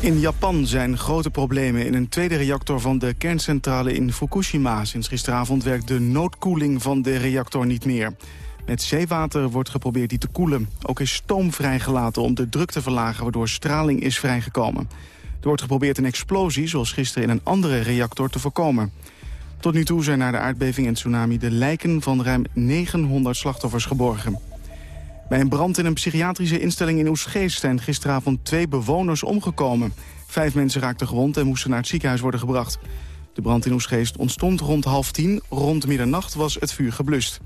In Japan zijn grote problemen in een tweede reactor van de kerncentrale in Fukushima. Sinds gisteravond werkt de noodkoeling van de reactor niet meer. Met zeewater wordt geprobeerd die te koelen. Ook is stoom vrijgelaten om de druk te verlagen waardoor straling is vrijgekomen. Er wordt geprobeerd een explosie, zoals gisteren in een andere reactor, te voorkomen. Tot nu toe zijn na de aardbeving en tsunami de lijken van ruim 900 slachtoffers geborgen. Bij een brand in een psychiatrische instelling in Oesgeest zijn gisteravond twee bewoners omgekomen. Vijf mensen raakten gewond en moesten naar het ziekenhuis worden gebracht. De brand in Oesgeest ontstond rond half tien. Rond middernacht was het vuur geblust.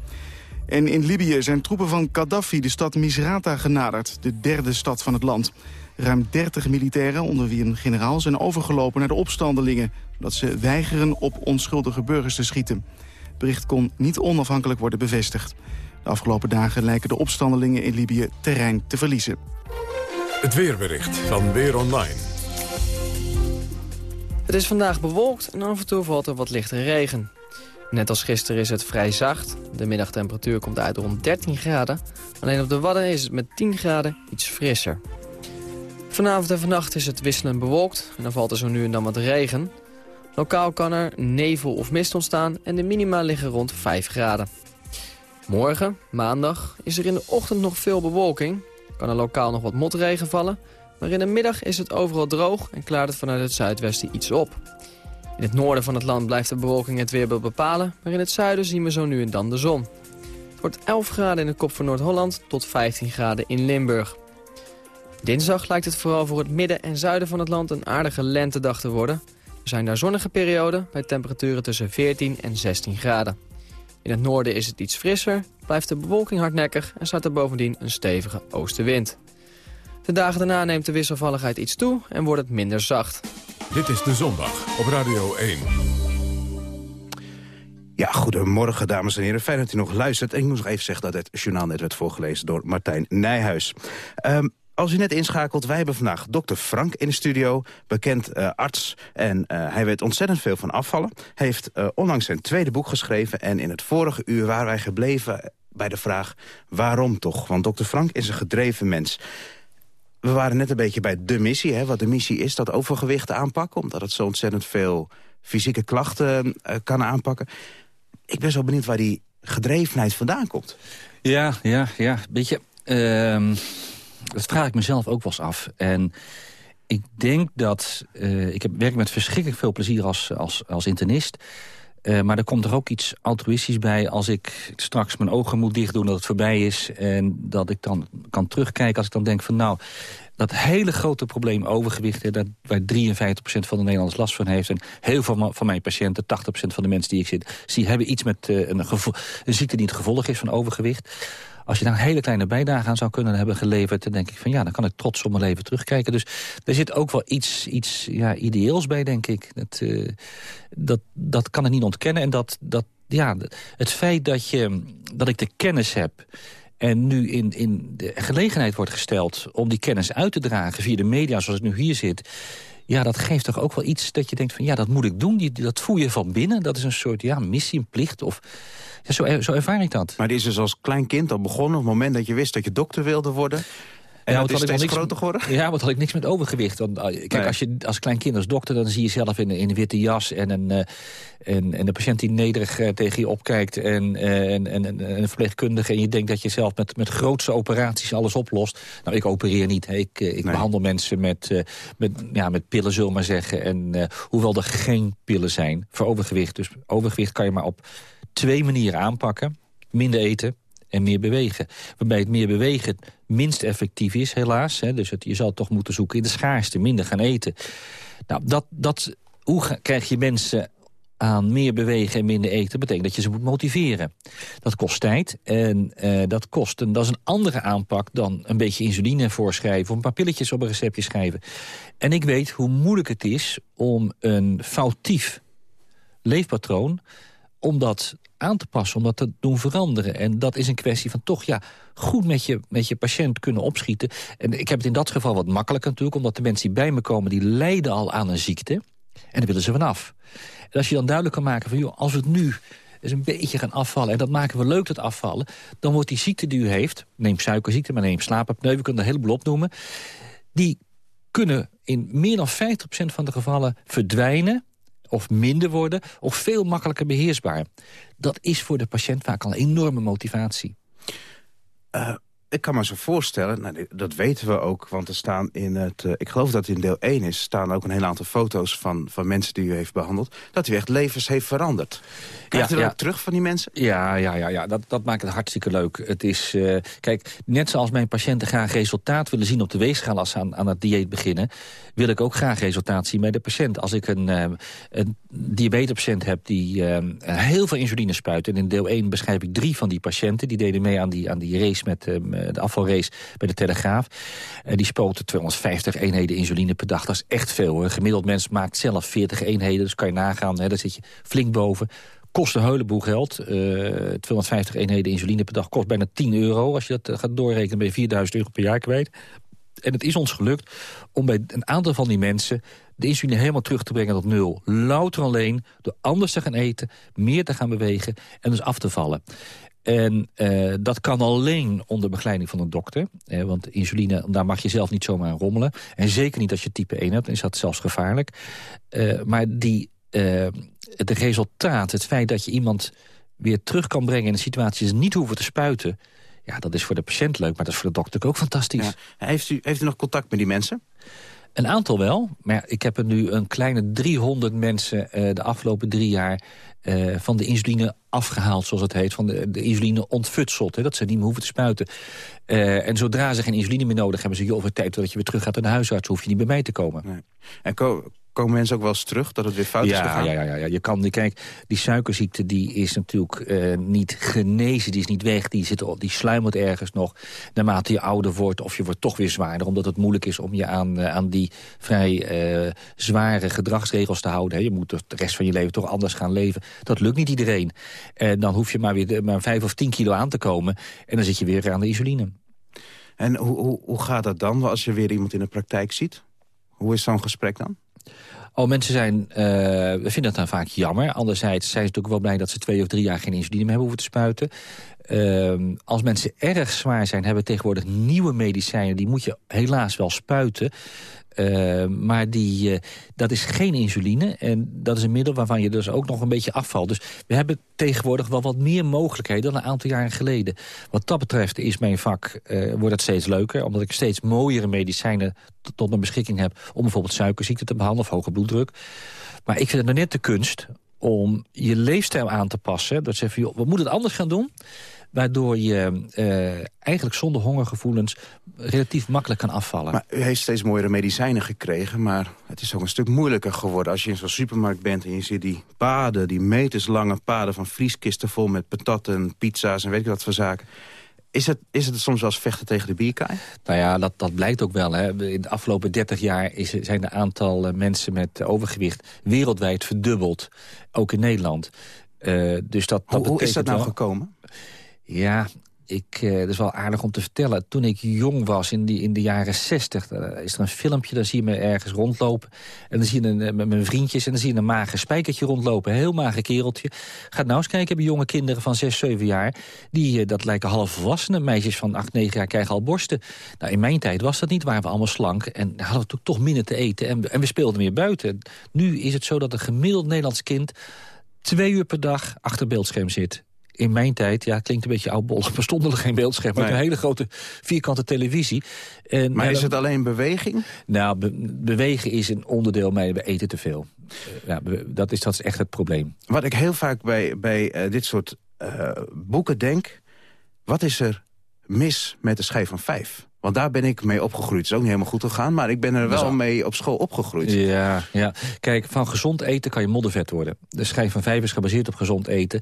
En in Libië zijn troepen van Gaddafi de stad Misrata genaderd, de derde stad van het land. Ruim 30 militairen, onder wie een generaal, zijn overgelopen naar de opstandelingen... omdat ze weigeren op onschuldige burgers te schieten. Het bericht kon niet onafhankelijk worden bevestigd. De afgelopen dagen lijken de opstandelingen in Libië terrein te verliezen. Het weerbericht van Weer Online. Het is vandaag bewolkt en af en toe valt er wat lichte regen. Net als gisteren is het vrij zacht. De middagtemperatuur komt uit rond 13 graden. Alleen op de Wadden is het met 10 graden iets frisser. Vanavond en vannacht is het wisselend bewolkt en dan valt er zo nu en dan wat regen. Lokaal kan er nevel of mist ontstaan en de minima liggen rond 5 graden. Morgen, maandag, is er in de ochtend nog veel bewolking. Kan er lokaal nog wat motregen vallen. Maar in de middag is het overal droog en klaart het vanuit het zuidwesten iets op. In het noorden van het land blijft de bewolking het weerbeeld bepalen... maar in het zuiden zien we zo nu en dan de zon. Het wordt 11 graden in de kop van Noord-Holland tot 15 graden in Limburg. Dinsdag lijkt het vooral voor het midden en zuiden van het land een aardige lentedag te worden. Er zijn daar zonnige perioden bij temperaturen tussen 14 en 16 graden. In het noorden is het iets frisser, blijft de bewolking hardnekkig... en staat er bovendien een stevige oostenwind. De dagen daarna neemt de wisselvalligheid iets toe en wordt het minder zacht. Dit is De Zondag op Radio 1. Ja, goedemorgen dames en heren. Fijn dat u nog luistert. En ik moet nog even zeggen dat het journaal net werd voorgelezen door Martijn Nijhuis. Um, als u net inschakelt, wij hebben vandaag dokter Frank in de studio. Bekend uh, arts en uh, hij weet ontzettend veel van afvallen. Hij heeft uh, onlangs zijn tweede boek geschreven. En in het vorige uur waren wij gebleven bij de vraag waarom toch? Want dokter Frank is een gedreven mens. We waren net een beetje bij de missie. Hè, wat de missie is, dat overgewicht aanpakken. Omdat het zo ontzettend veel fysieke klachten kan aanpakken. Ik ben zo benieuwd waar die gedrevenheid vandaan komt. Ja, ja, ja. Beetje... Uh dat vraag ik mezelf ook wel eens af. En ik denk dat... Uh, ik heb, werk met verschrikkelijk veel plezier als, als, als internist. Uh, maar er komt er ook iets altruïstisch bij als ik straks mijn ogen moet dichtdoen dat het voorbij is. En dat ik dan kan terugkijken als ik dan denk van nou, dat hele grote probleem overgewicht... Dat, waar 53% van de Nederlanders last van heeft... en heel veel van mijn patiënten, 80% van de mensen die ik zit... zie hebben iets met uh, een, een ziekte die het gevolg is van overgewicht als je daar een hele kleine bijdrage aan zou kunnen hebben geleverd... dan denk ik van ja, dan kan ik trots op mijn leven terugkijken. Dus er zit ook wel iets, iets ja, ideeels bij, denk ik. Dat, uh, dat, dat kan ik niet ontkennen. En dat, dat, ja, het feit dat, je, dat ik de kennis heb en nu in, in de gelegenheid wordt gesteld om die kennis uit te dragen... via de media zoals het nu hier zit... Ja, dat geeft toch ook wel iets dat je denkt van... ja, dat moet ik doen, dat voel je van binnen. Dat is een soort ja, missie, een plicht of zo, zo ervaar ik dat. Maar die is dus als klein kind al begonnen... op het moment dat je wist dat je dokter wilde worden... En ja, dat is steeds niks, groter geworden? Ja, want had ik niks met overgewicht. Want, eh, kijk, nee. als je als klein kind als dokter... dan zie je zelf in, in een witte jas en een, uh, en, en de patiënt die nederig uh, tegen je opkijkt... En, en, en, en, een verpleegkundige en je denkt dat je zelf met, met grootste operaties alles oplost. Nou, ik opereer niet. Ik, ik nee. behandel mensen met, met, ja, met pillen, zullen we maar zeggen. En hoewel er geen pillen zijn voor overgewicht... dus overgewicht kan je maar op twee manieren aanpakken. Minder eten en meer bewegen. Waarbij het meer bewegen minst effectief is, helaas. Hè. Dus je zal toch moeten zoeken in de schaarste, minder gaan eten. Nou, dat, dat, hoe krijg je mensen aan meer bewegen en minder eten... betekent dat je ze moet motiveren. Dat kost tijd en uh, dat kost een, dat is een andere aanpak... dan een beetje insuline voorschrijven of een paar pilletjes op een receptje schrijven. En ik weet hoe moeilijk het is om een foutief leefpatroon om dat aan te passen, om dat te doen veranderen. En dat is een kwestie van toch ja, goed met je, met je patiënt kunnen opschieten. En ik heb het in dat geval wat makkelijker natuurlijk... omdat de mensen die bij me komen, die lijden al aan een ziekte. En daar willen ze vanaf. En als je dan duidelijk kan maken van... joh, als we het nu eens een beetje gaan afvallen... en dat maken we leuk, dat afvallen... dan wordt die ziekte die u heeft... neem suikerziekte, maar neem slaapapneu... we kunnen er een heleboel opnoemen... die kunnen in meer dan 50% van de gevallen verdwijnen of minder worden... of veel makkelijker beheersbaar. Dat is voor de patiënt vaak al een enorme motivatie. Uh, ik kan me zo voorstellen, nou, dat weten we ook... want er staan in het, uh, ik geloof dat het in deel 1 is... staan ook een heel aantal foto's van, van mensen die u heeft behandeld... dat u echt levens heeft veranderd. Krijgt ja, u dat ja. terug van die mensen? Ja, ja, ja, ja. Dat, dat maakt het hartstikke leuk. Het is, uh, kijk, net zoals mijn patiënten graag resultaat willen zien op de weegschaal... als ze aan, aan het dieet beginnen, wil ik ook graag resultaat zien bij de patiënt. Als ik een, uh, een diabetespatiënt heb die uh, heel veel insuline spuit... en in deel 1 beschrijf ik drie van die patiënten... die deden mee aan die, aan die race met de afvalrace bij de Telegraaf. die spoten 250 eenheden insuline per dag. Dat is echt veel. Een gemiddeld mens maakt zelf 40 eenheden, dus kan je nagaan. Hè, daar zit je flink boven Kost een heleboel geld. Uh, 250 eenheden insuline per dag kost bijna 10 euro. Als je dat gaat doorrekenen ben je 4000 euro per jaar kwijt. En het is ons gelukt om bij een aantal van die mensen de insuline helemaal terug te brengen tot nul. Louter alleen door anders te gaan eten, meer te gaan bewegen en dus af te vallen. En uh, dat kan alleen onder begeleiding van een dokter. Eh, want insuline, daar mag je zelf niet zomaar aan rommelen. En zeker niet als je type 1 hebt, is dat zelfs gevaarlijk. Uh, maar die, uh, het resultaat, het feit dat je iemand weer terug kan brengen... in een situatie ze niet hoeven te spuiten... ja, dat is voor de patiënt leuk, maar dat is voor de dokter ook fantastisch. Heeft, u, heeft u nog contact met die mensen? Een aantal wel, maar ik heb er nu een kleine 300 mensen uh, de afgelopen drie jaar uh, van de insuline afgehaald, zoals het heet. Van de, de insuline ontfutseld, hè, dat ze niet meer hoeven te spuiten. Uh, en zodra ze geen insuline meer nodig hebben, ze je over tijd dat je weer terug gaat naar de huisarts, hoef je niet bij mij te komen. Nee. En komen mensen ook wel eens terug dat het weer fout ja, is gegaan? Ja, ja, ja, je kan, kijk, die suikerziekte die is natuurlijk uh, niet genezen, die is niet weg, die, zit, die sluimert ergens nog. Naarmate je ouder wordt of je wordt toch weer zwaarder, omdat het moeilijk is om je aan, uh, aan die vrij uh, zware gedragsregels te houden. Hè. Je moet de rest van je leven toch anders gaan leven. Dat lukt niet iedereen. En dan hoef je maar weer maar vijf of tien kilo aan te komen en dan zit je weer aan de insuline. En hoe, hoe, hoe gaat dat dan als je weer iemand in de praktijk ziet? Hoe is zo'n gesprek dan? Oh, mensen zijn, uh, we vinden dat dan vaak jammer. Anderzijds zijn ze natuurlijk wel blij dat ze twee of drie jaar geen insuline meer hebben hoeven te spuiten. Uh, als mensen erg zwaar zijn, hebben tegenwoordig nieuwe medicijnen. Die moet je helaas wel spuiten. Uh, maar die, uh, dat is geen insuline. En dat is een middel waarvan je dus ook nog een beetje afvalt. Dus we hebben tegenwoordig wel wat meer mogelijkheden dan een aantal jaren geleden. Wat dat betreft is mijn vak, uh, wordt het steeds leuker. Omdat ik steeds mooiere medicijnen tot mijn beschikking heb... om bijvoorbeeld suikerziekte te behandelen of hoge bloeddruk. Maar ik vind het nog net de kunst om je leefstijl aan te passen. Dat zeggen, joh, we moeten het anders gaan doen waardoor je uh, eigenlijk zonder hongergevoelens relatief makkelijk kan afvallen. Maar u heeft steeds mooiere medicijnen gekregen, maar het is ook een stuk moeilijker geworden. Als je in zo'n supermarkt bent en je ziet die paden, die meterslange paden van vrieskisten vol met patatten, pizza's en weet ik wat voor zaken. Is het, is het soms wel eens vechten tegen de bierkaai? Nou ja, dat, dat blijkt ook wel. Hè. In de afgelopen 30 jaar is, zijn de aantal mensen met overgewicht wereldwijd verdubbeld. Ook in Nederland. Uh, dus dat, dat hoe, hoe is dat nou wel... gekomen? Ja, ik, uh, dat is wel aardig om te vertellen. Toen ik jong was, in, die, in de jaren zestig... is er een filmpje, dan zie je me ergens rondlopen. En dan zie je een, met mijn vriendjes en dan zie je een mager spijkertje rondlopen. Een heel mager kereltje. Gaat nou eens kijken, hebben jonge kinderen van zes, zeven jaar... die, dat lijken half volwassenen. Meisjes van acht, negen jaar krijgen al borsten. Nou, in mijn tijd was dat niet, waren we allemaal slank. En hadden we toch minder te eten. En, en we speelden meer buiten. Nu is het zo dat een gemiddeld Nederlands kind... twee uur per dag achter beeldscherm zit in mijn tijd, ja, het klinkt een beetje oudbollig... maar stonden er geen beeldscherm, maar nee. een hele grote vierkante televisie. En, maar is het alleen beweging? Nou, be bewegen is een onderdeel, maar we eten te veel. Ja, dat, is, dat is echt het probleem. Wat ik heel vaak bij, bij uh, dit soort uh, boeken denk... wat is er mis met de schijf van vijf? Want daar ben ik mee opgegroeid. Het is ook niet helemaal goed gegaan, maar ik ben er wel mee op school opgegroeid. Ja, ja, kijk, van gezond eten kan je moddervet worden. De schijf van vijf is gebaseerd op gezond eten.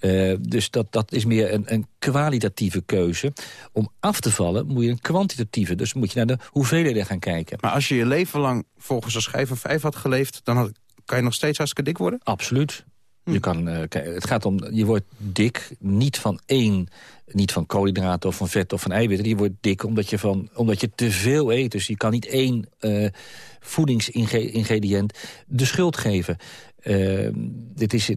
Uh, dus dat, dat is meer een, een kwalitatieve keuze. Om af te vallen moet je een kwantitatieve. Dus moet je naar de hoeveelheden gaan kijken. Maar als je je leven lang volgens een schijf van vijf had geleefd... dan had, kan je nog steeds hartstikke dik worden? Absoluut. Je kan, uh, het gaat om, je wordt dik niet van één, niet van koolhydraten of van vet of van eiwitten. Je wordt dik omdat je, van, omdat je te veel eet. Dus je kan niet één uh, voedingsingrediënt de schuld geven. Uh, dit is,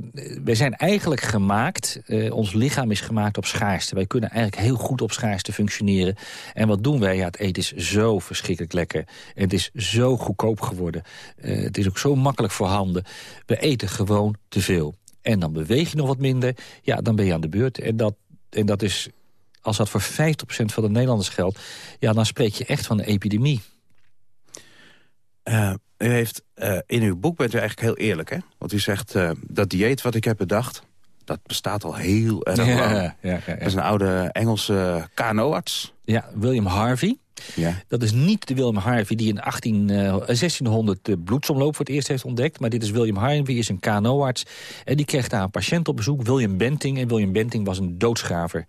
wij zijn eigenlijk gemaakt, uh, ons lichaam is gemaakt op schaarste. Wij kunnen eigenlijk heel goed op schaarste functioneren. En wat doen wij? Ja, het eten is zo verschrikkelijk lekker. Het is zo goedkoop geworden. Uh, het is ook zo makkelijk voorhanden. We eten gewoon te veel. En dan beweeg je nog wat minder, ja, dan ben je aan de beurt. En dat, en dat is, als dat voor 50% van de Nederlanders geldt... ja, dan spreek je echt van een epidemie. Uh, u heeft, uh, in uw boek bent u eigenlijk heel eerlijk, hè? Want u zegt, uh, dat dieet wat ik heb bedacht... dat bestaat al heel erg ja, lang. Ja, ja, dat is een oude Engelse KNO-arts. Ja, William Harvey. Ja. Dat is niet de William Harvey die in 18, 1600 de bloedsomloop voor het eerst heeft ontdekt. Maar dit is William Harvey, is een KNO-arts. En die kreeg daar een patiënt op bezoek, William Benting. En William Benting was een doodsgraver.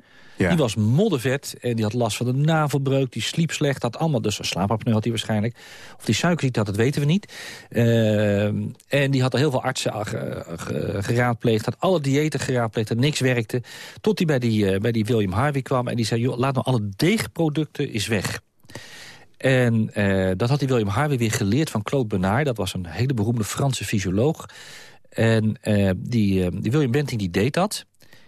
Die was moddervet en die had last van de navelbreuk. Die sliep slecht, had allemaal, dus een slaapapneu had hij waarschijnlijk. Of die suikerziekte had, dat weten we niet. Ehm, en die had al heel veel artsen ge- geraadpleegd. Had alle diëten geraadpleegd en niks werkte. Tot hij bij die, eh, bij die William Harvey kwam en die zei... Joh, laat nou alle deegproducten eens weg. En eh, dat had die William Harvey weer geleerd van Claude Bernard. Dat was een hele beroemde Franse fysioloog. En eh, die, eh, die William Benting die deed dat.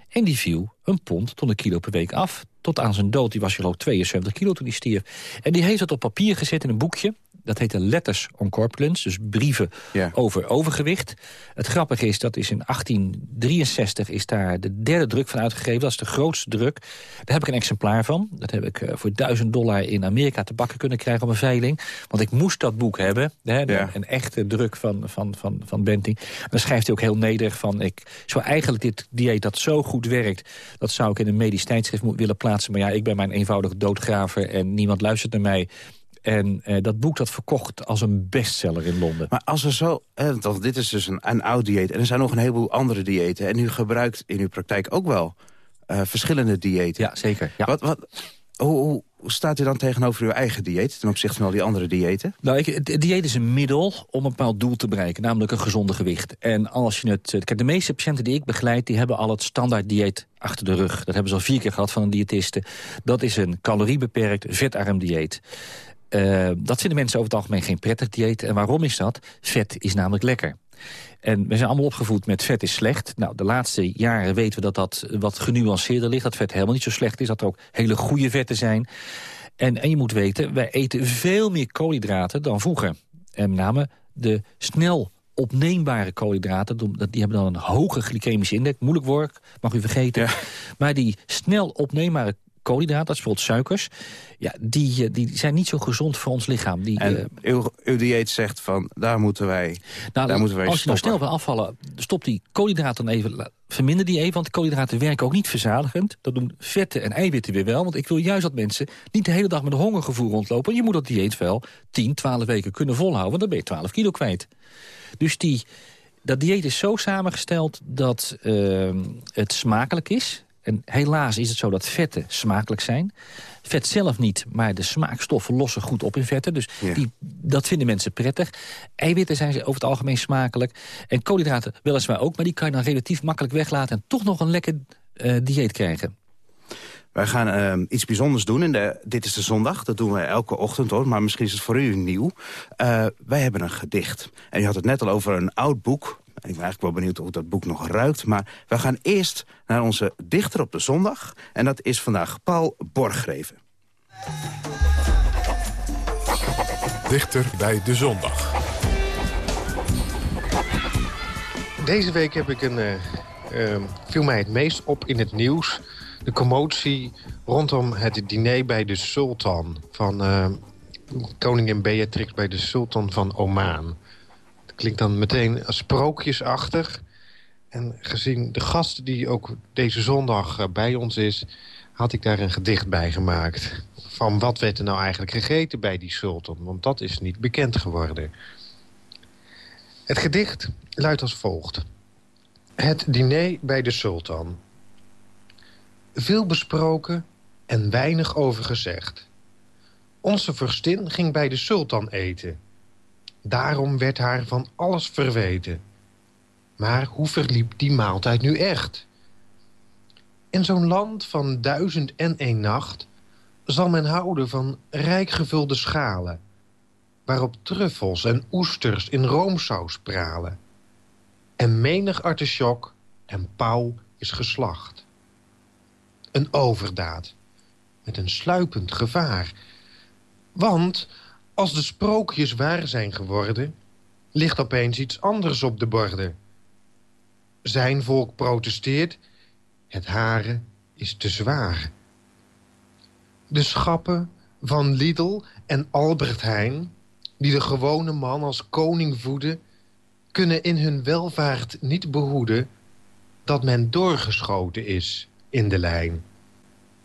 En die viel een pond tot een kilo per week af. Tot aan zijn dood, die was geloof ik 72 kilo toen hij stierf. En die heeft het op papier gezet in een boekje. Dat heette Letters on Corpulence, dus brieven over overgewicht. Het grappige is, dat is in 1863 is daar de derde druk van uitgegeven. Dat is de grootste druk. Daar heb ik een exemplaar van. Dat heb ik eh, voor 1000 dollar in Amerika te bakken kunnen krijgen op een veiling. Want ik moest dat boek hebben. Hè, Ja. Een echte druk van, van, van, van Benting. En dan schrijft hij ook heel nederig van... ik zou eigenlijk dit dieet dat zo goed werkt... dat zou ik in een medisch tijdschrift moeten willen plaatsen. Maar ja, ik ben mijn eenvoudige doodgraver en niemand luistert naar mij. En eh, dat boek dat verkocht als een bestseller in Londen. Maar als er zo... eh, want dit is dus een, een oud dieet. En er zijn nog een heleboel andere diëten. En u gebruikt in uw praktijk ook wel eh, verschillende diëten. Ja, zeker. Ja. Wat, wat, hoe, staat u dan tegenover uw eigen dieet... ten opzichte van al die andere diëten? Nou, ik, het het dieet is een middel om een bepaald doel te bereiken, namelijk een gezonde gewicht. En als je het, kijk, de meeste patiënten die ik begeleid, die hebben al het standaard dieet achter de rug. Dat hebben ze al vier keer gehad van een diëtiste. Dat is een caloriebeperkt, vetarm dieet. Eh, dat vinden mensen over het algemeen geen prettig dieet. En waarom is dat? Vet is namelijk lekker. En we zijn allemaal opgevoed met vet is slecht. Nou, de laatste jaren weten we dat dat wat genuanceerder ligt. Dat vet helemaal niet zo slecht is. Dat er ook hele goede vetten zijn. En, en je moet weten, wij eten veel meer koolhydraten dan vroeger. En met name de snel opneembare koolhydraten, die hebben dan een hoge glycemische index. Moeilijk woord, mag u vergeten. Maar die snel opneembare koolhydraten, dat is bijvoorbeeld suikers... Ja, die, eh, die zijn niet zo gezond voor ons lichaam. Die, En eh, uw, uw dieet zegt van, daar moeten wij, nou, daar moeten wij als je nou snel wil afvallen, stop die koolhydraten dan even, verminder die even, want koolhydraten werken ook niet verzadigend. Dat doen vetten en eiwitten weer wel, want ik wil juist dat mensen niet de hele dag met een hongergevoel rondlopen. Je moet dat dieet wel 10, 12 weken kunnen volhouden, want dan ben je 12 kilo kwijt. Dus die, dat dieet is zo samengesteld dat ehm, het smakelijk is. En helaas is het zo dat vetten smakelijk zijn. Vet zelf niet, maar de smaakstoffen lossen goed op in vetten. Dus die, dat vinden mensen prettig. Eiwitten zijn ze over het algemeen smakelijk. En koolhydraten weliswaar ook, maar die kan je dan relatief makkelijk weglaten... en toch nog een lekker eh, dieet krijgen. Wij gaan ehm, iets bijzonders doen. In de, dit is de zondag. Dat doen we elke ochtend hoor. Maar misschien is het voor u nieuw. Eh, wij hebben een gedicht. En u had het net al over een oud boek. En ik ben eigenlijk wel benieuwd hoe dat boek nog ruikt. Maar we gaan eerst naar onze dichter op de zondag. En dat is vandaag Paul Borgreven. Dichter bij de zondag. Deze week heb ik een, eh, eh, viel mij het meest op in het nieuws. De commotie rondom het diner bij de sultan. Van eh, koningin Beatrix bij de sultan van Oman. Klinkt dan meteen sprookjesachtig. En gezien de gast die ook deze zondag eh, bij ons is... had ik daar een gedicht bij gemaakt. Van wat werd er nou eigenlijk gegeten bij die sultan? Want dat is niet bekend geworden. Het gedicht luidt als volgt. Het diner bij de sultan. Veel besproken en weinig over gezegd. Onze vorstin ging bij de sultan eten. Daarom werd haar van alles verweten. Maar hoe verliep die maaltijd nu echt? In zo'n land van duizend en één nacht... zal men houden van rijk gevulde schalen... waarop truffels en oesters in roomsaus pralen. En menig artichok en pauw is geslacht. Een overdaad met een sluipend gevaar. Want als de sprookjes waar zijn geworden... ligt opeens iets anders op de borden. Zijn volk protesteert, het hare is te zwaar. De schappen van Lidl en Albert Heijn... die de gewone man als koning voeden... kunnen in hun welvaart niet behoeden... dat men doorgeschoten is in de lijn.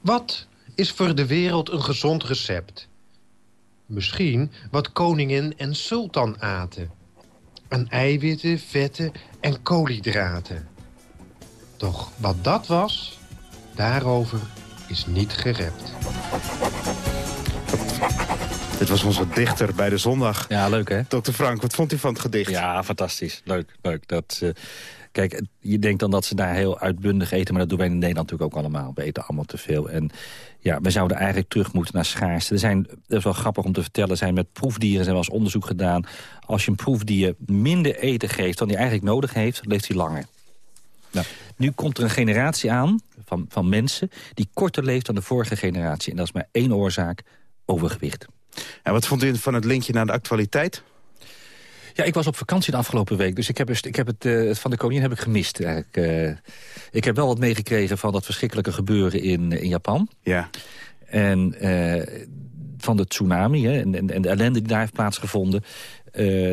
Wat is voor de wereld een gezond recept? Misschien wat koningin en sultan aten. Aan eiwitten, vetten en koolhydraten. Doch wat dat was, daarover is niet gerept. Dit was onze dichter bij de zondag. Ja, leuk hè? Dr. Frank, wat vond u van het gedicht? Ja, fantastisch. Leuk, leuk. Dat, uh, kijk, je denkt dan dat ze daar heel uitbundig eten... maar dat doen wij in Nederland natuurlijk ook allemaal. We eten allemaal te veel. En ja, we zouden eigenlijk terug moeten naar schaarste. Er zijn, dat is wel grappig om te vertellen, er zijn met proefdieren zijn wel eens onderzoek gedaan. Als je een proefdier minder eten geeft dan hij eigenlijk nodig heeft, leeft hij langer. Nou, nu komt er een generatie aan van, van mensen die korter leeft dan de vorige generatie. En dat is maar één oorzaak, overgewicht. En wat vond u van het linkje naar de actualiteit? Ja, ik was op vakantie de afgelopen week. Dus ik heb, ik heb het, uh, het van de koningin heb ik gemist. Eigenlijk. Uh, ik heb wel wat meegekregen van dat verschrikkelijke gebeuren in, in Japan. Ja. En uh, van de tsunami hè, en, en, en, de ellende die daar heeft plaatsgevonden.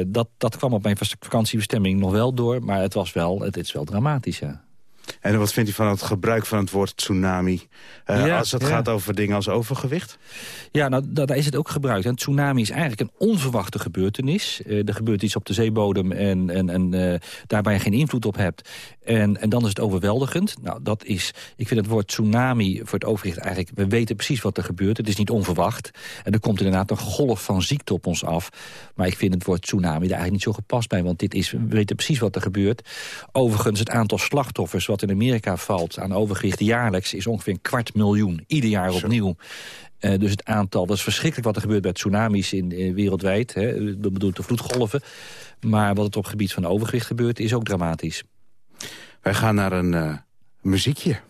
dat, dat kwam op mijn vakantiebestemming nog wel door. Maar het, was wel, het is wel dramatisch, ja. En wat vindt u van het gebruik van het woord tsunami? Uh, ja, als het ja. gaat over dingen als overgewicht? Ja, nou, daar is het ook gebruikt. En tsunami is eigenlijk een onverwachte gebeurtenis. Uh, er gebeurt iets op de zeebodem en, en, en uh, daarbij je geen invloed op hebt. En, en dan is het overweldigend. Nou, dat is, ik vind het woord tsunami voor het overgewicht eigenlijk... we weten precies wat er gebeurt. Het is niet onverwacht. En er komt inderdaad een golf van ziekte op ons af. Maar ik vind het woord tsunami daar eigenlijk niet zo gepast bij. Want dit is, we weten precies wat er gebeurt. Overigens, het aantal slachtoffers... wat in Amerika valt aan overgewicht jaarlijks... is ongeveer een kwart miljoen. Ieder jaar opnieuw. Uh, dus het aantal, dat is verschrikkelijk wat er gebeurt bij tsunamis in, in wereldwijd. Hè, dat bedoelt de vloedgolven. Maar wat het op het gebied van overgewicht gebeurt, is ook dramatisch. Wij gaan naar een uh, muziekje.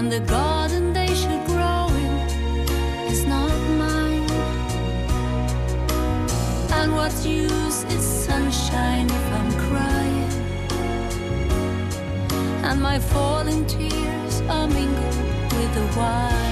When the garden they should grow in is not mine? And what use is sunshine if I'm crying and my falling tears are mingled with the wine?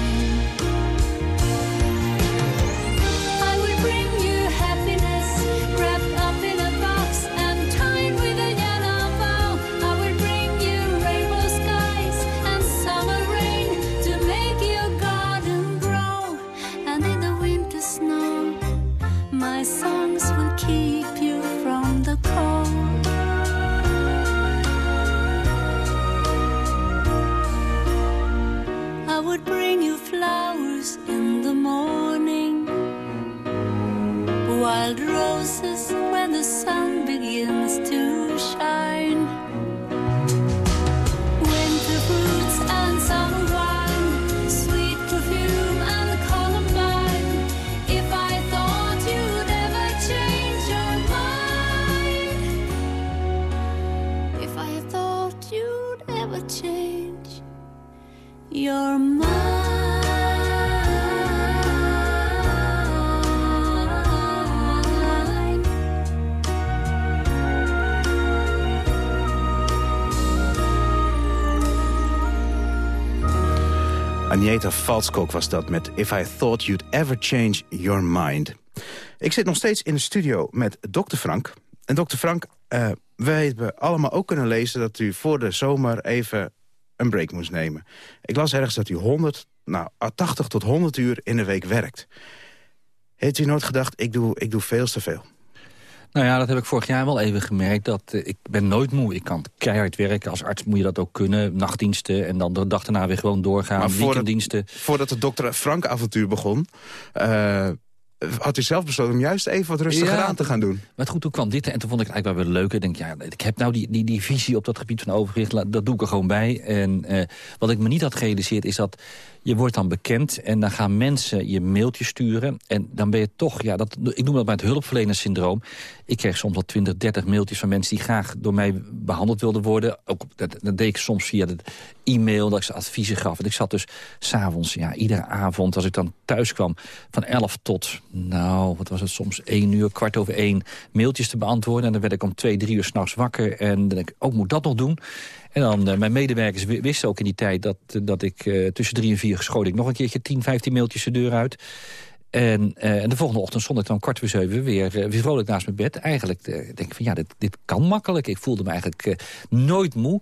Agneta Valskok was dat met If I Thought You'd Ever Change Your Mind. Ik zit nog steeds in de studio met dokter Frank. En dokter Frank, eh, wij hebben allemaal ook kunnen lezen... dat u voor de zomer even een break moest nemen. Ik las ergens dat u 100, nou, 80 tot 100 uur in de week werkt. Heeft u nooit gedacht, ik doe, ik doe veel te veel? Nou ja, dat heb ik vorig jaar wel even gemerkt. Dat, eh, ik ben nooit moe. Ik kan keihard werken. Als arts moet je dat ook kunnen. Nachtdiensten en dan de dag daarna weer gewoon doorgaan. Maar voordat- Weekenddiensten. Voordat het dokter Frank-avontuur begon... eh, had u zelf besloten om juist even wat rustiger Ja, aan te gaan doen. Maar goed, toen kwam dit en toen vond ik het eigenlijk wel weer leuk. Ik denk, ja, ik heb nou die, die, die visie op dat gebied van overgewicht, dat doe ik er gewoon bij. En eh, wat ik me niet had gerealiseerd is dat je wordt dan bekend en dan gaan mensen je mailtje sturen. En dan ben je toch, ja, dat, ik noem dat maar het hulpverlenerssyndroom. Ik kreeg soms al 20, 30 mailtjes van mensen die graag door mij behandeld wilden worden. Ook, dat, dat deed ik soms via de e-mail, dat ik ze adviezen gaf. En ik zat dus s'avonds, ja, iedere avond als ik dan thuis kwam... van 11 tot, nou, wat was het soms, 1 uur, kwart over 1... mailtjes te beantwoorden. En dan werd ik om 2, 3 uur s'nachts wakker. En dan ik, ook moet dat nog doen? En dan, eh, mijn medewerkers wi- wisten ook in die tijd... dat, dat ik eh, tussen 3 en 4 schoot ik nog een keertje 10, 15 mailtjes de deur uit... En, eh, de volgende ochtend stond ik dan kwart voor zeven weer, eh, weer vrolijk naast mijn bed. Eigenlijk eh, denk ik van ja, dit, dit kan makkelijk. Ik voelde me eigenlijk eh, nooit moe.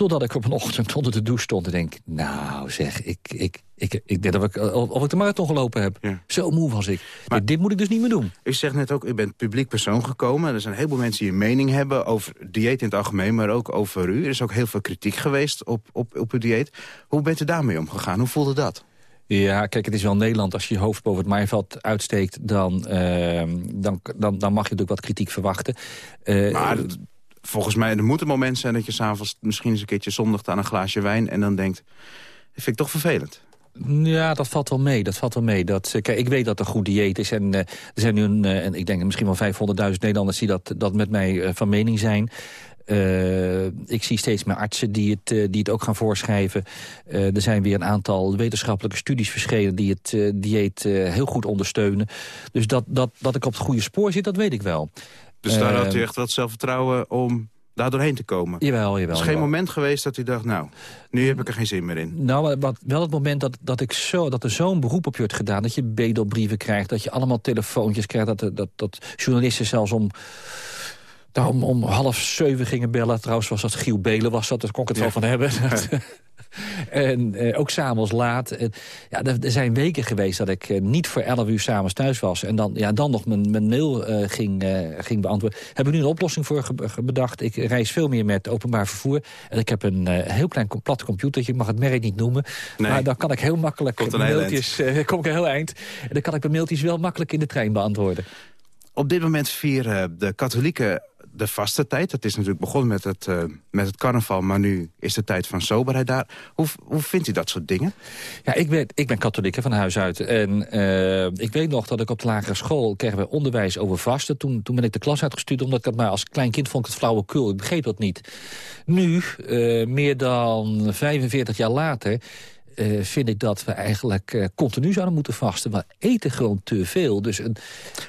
Totdat ik op een ochtend onder de douche stond en denk... nou zeg, ik, ik, ik, ik denk dat ik, of of ik de marathon gelopen heb. Zo moe was ik. Dit, dit moet ik dus niet meer doen. U zegt net ook, u bent publiek persoon gekomen. Er zijn een heleboel mensen die een mening hebben over dieet in het algemeen... maar ook over u. Er is ook heel veel kritiek geweest op, op, op uw dieet. Hoe bent u daarmee omgegaan? Hoe voelde dat? Ja, kijk, het is wel Nederland. Als je je hoofd boven het maaiveld uitsteekt... dan, eh, dan, dan, dan mag je natuurlijk wat kritiek verwachten. Eh, Maar volgens mij, er moet een moment zijn dat je s'avonds... misschien eens een keertje zondigt aan een glaasje wijn... en dan denkt, dat vind ik toch vervelend. Ja, dat valt wel mee. Dat valt wel mee. Dat, eh, kijk, ik weet dat een goed dieet is. En eh, er zijn nu, eh, en ik denk misschien wel 500.000 Nederlanders... die dat, dat met mij van mening zijn. Ik zie steeds meer artsen die het, die het ook gaan voorschrijven. Er zijn weer een aantal wetenschappelijke studies verschenen... die het dieet heel goed ondersteunen. Dus dat, dat, dat ik op het goede spoor zit, dat weet ik wel. Dus daar had u echt wat zelfvertrouwen om daar doorheen te komen. Jawel, jawel. Er is geen jawel. moment geweest dat u dacht, nou, nu heb ik er geen zin meer in. Nou, wat, wel het moment dat, dat, ik zo, dat er zo'n beroep op je wordt gedaan... dat je bedelbrieven krijgt, dat je allemaal telefoontjes krijgt... dat, dat, dat journalisten zelfs om, nou, om, om half zeven gingen bellen. Trouwens was dat Giel Belen, was dat, daar kon ik het wel van hebben. en eh, ook s'avonds laat. En, ja, er, zijn weken geweest dat ik eh, niet voor elf uur s'avonds thuis was... en dan, ja, dan nog mijn, mijn mail eh, ging, eh, ging beantwoorden. Heb ik nu een oplossing voor bedacht. Ik reis veel meer met openbaar vervoer. En ik heb een eh, heel klein plat computertje. Ik mag het merk niet noemen. Nee. Maar dan kan ik heel makkelijk Komt een mailtjes... eh, kom ik een heel eind. En dan kan ik mijn mailtjes wel makkelijk in de trein beantwoorden. Op dit moment vieren de katholieken de vaste tijd. Het is natuurlijk begonnen met het, eh, met het carnaval, maar nu is de tijd van soberheid daar. Hoe, hoe vindt u dat soort dingen? Ja, ik ben, ik ben katholiek van huis uit. En eh, ik weet nog dat ik op de lagere school... kregen we onderwijs over vasten. Toen, toen ben ik de klas uitgestuurd, omdat ik dat maar als klein kind vond ik het flauwekul. Ik begreep dat niet. Nu, eh, meer dan 45 jaar later... vind ik dat we eigenlijk continu zouden moeten vasten. We eten gewoon te veel. Dus een,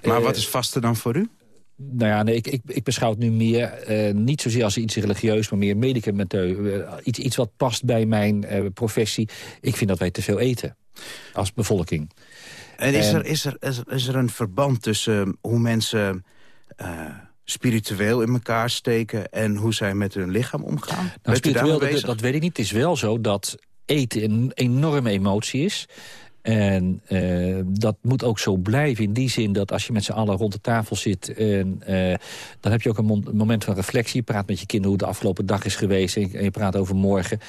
Maar wat is vasten dan voor u? Nou ja, nee, ik, ik, ik beschouw het nu meer, eh, niet zozeer als iets religieus... maar meer medicamenteu. eh, iets, iets wat past bij mijn eh, professie. Ik vind dat wij te veel eten als bevolking. En is, er, is, er, is, er, is er een verband tussen eh, hoe mensen spiritueel in elkaar steken... en hoe zij met hun lichaam omgaan? Nou, spiritueel, dat, dat weet ik niet. Het is wel zo dat eten een enorme emotie is. En eh, dat moet ook zo blijven in die zin dat als je met z'n allen rond de tafel zit... En, eh, dan heb je ook een moment van reflectie. Je praat met je kinderen hoe de afgelopen dag is geweest... en je, en je praat over morgen.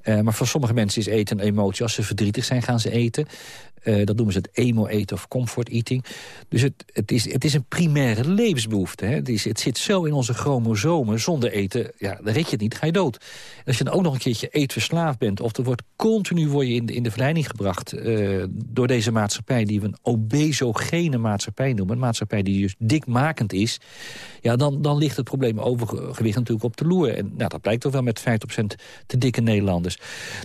Eh, maar voor sommige mensen is eten een emotie. Als ze verdrietig zijn, gaan ze eten. Eh, dat noemen ze het emo-eten of comfort eating. Dus het, het, is, het is een primaire levensbehoefte. Hè? Het, is, het zit zo in onze chromosomen. Zonder eten, ja, dan red je het niet, ga je dood. En als je dan ook nog een keertje eetverslaafd bent... of er wordt continu word je in de, in de verleiding gebracht... eh, door deze maatschappij die we een obesogene maatschappij noemen... een maatschappij die dus dikmakend is... ja, dan, dan ligt het probleem overgewicht natuurlijk op de loer. En nou, dat blijkt toch wel met 50% te dikke Nederlanders.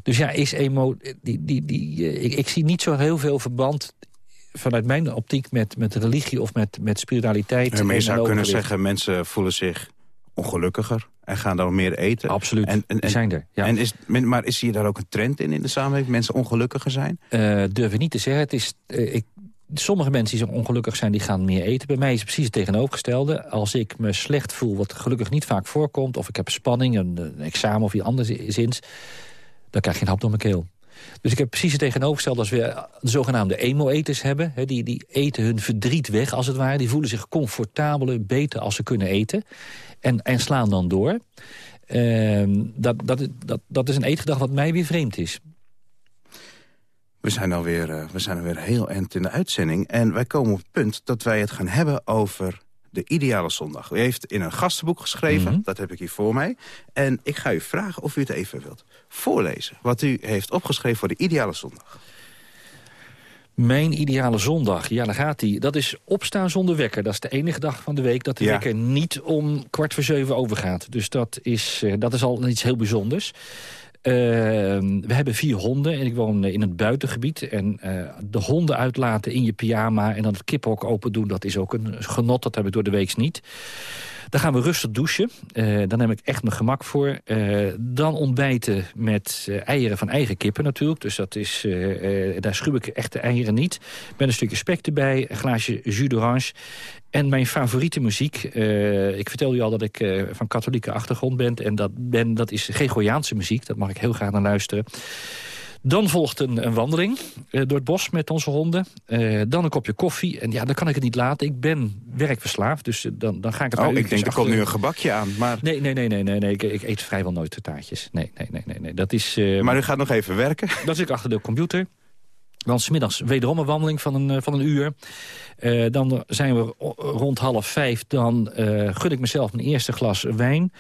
Dus ja, is emo... Die, die, die, eh, ik, ik zie niet zo heel veel verband vanuit mijn optiek met, met religie of met, met spiritualiteit. Je en zou kunnen zeggen, mensen voelen zich ongelukkiger... en gaan dan meer eten. Absoluut, en, en, die zijn er. Ja. En is, maar is hier daar ook een trend in, in de samenleving? Mensen ongelukkiger zijn? Eh, durf ik niet te zeggen. Het is, eh, ik sommige mensen die zo ongelukkig zijn, die gaan meer eten. Bij mij is het precies het tegenovergestelde. Als ik me slecht voel, wat gelukkig niet vaak voorkomt... of ik heb spanning, een, een examen of iets anders zins... dan krijg je een hap door mijn keel. Dus ik heb precies het tegenovergestelde als we de zogenaamde emo-eters hebben. Hè, die, die eten hun verdriet weg, als het ware. Die voelen zich comfortabeler, beter als ze kunnen eten. En, en slaan dan door. Ehm, dat, dat, dat, dat is een eetgedrag wat mij weer vreemd is. We zijn, alweer, uh, we zijn alweer heel eind in de uitzending. En wij komen op het punt dat wij het gaan hebben over de ideale zondag. U heeft in een gastenboek geschreven, Mhm. dat heb ik hier voor mij. En ik ga u vragen of u het even wilt voorlezen. Wat u heeft opgeschreven voor de ideale zondag. Mijn ideale zondag, ja, daar gaat hij. Dat is opstaan zonder wekker. Dat is de enige dag van de week dat de Ja. wekker niet om kwart voor zeven overgaat. Dus dat is, eh, dat is al iets heel bijzonders. Eh, we hebben vier honden en ik woon eh, in het buitengebied. En eh, de honden uitlaten in je pyjama en dan het kiphok open doen... dat is ook een genot, dat heb ik door de week niet. Dan gaan we rustig douchen. Eh, dan heb ik echt mijn gemak voor. Eh, dan ontbijten met eh, eieren van eigen kippen natuurlijk. Dus dat is, daar schuw ik echt de eieren niet. Met een stukje spek erbij, een glaasje jus d'orange. En mijn favoriete muziek. ik vertelde u al dat ik van katholieke achtergrond ben. En dat, ben, dat is Gregoriaanse muziek. Dat mag ik heel graag naar luisteren. Dan volgt een, een wandeling eh, door het bos met onze honden. Eh, dan een kopje koffie. En ja, dan kan ik het niet laten. Ik ben werkverslaafd, dus eh, dan, dan ga ik het Oh, ik denk, er komt achter- nu een gebakje aan. Maar, Nee, nee, nee, nee, nee, nee. Ik, ik eet vrijwel nooit taartjes. Nee, nee, nee, nee, nee. Dat is... maar u gaat nog even werken. dan zit ik achter de computer. Dan smiddags wederom een wandeling van een, van een uur. Dan zijn we rond half vijf. Dan gun ik mezelf mijn eerste glas wijn.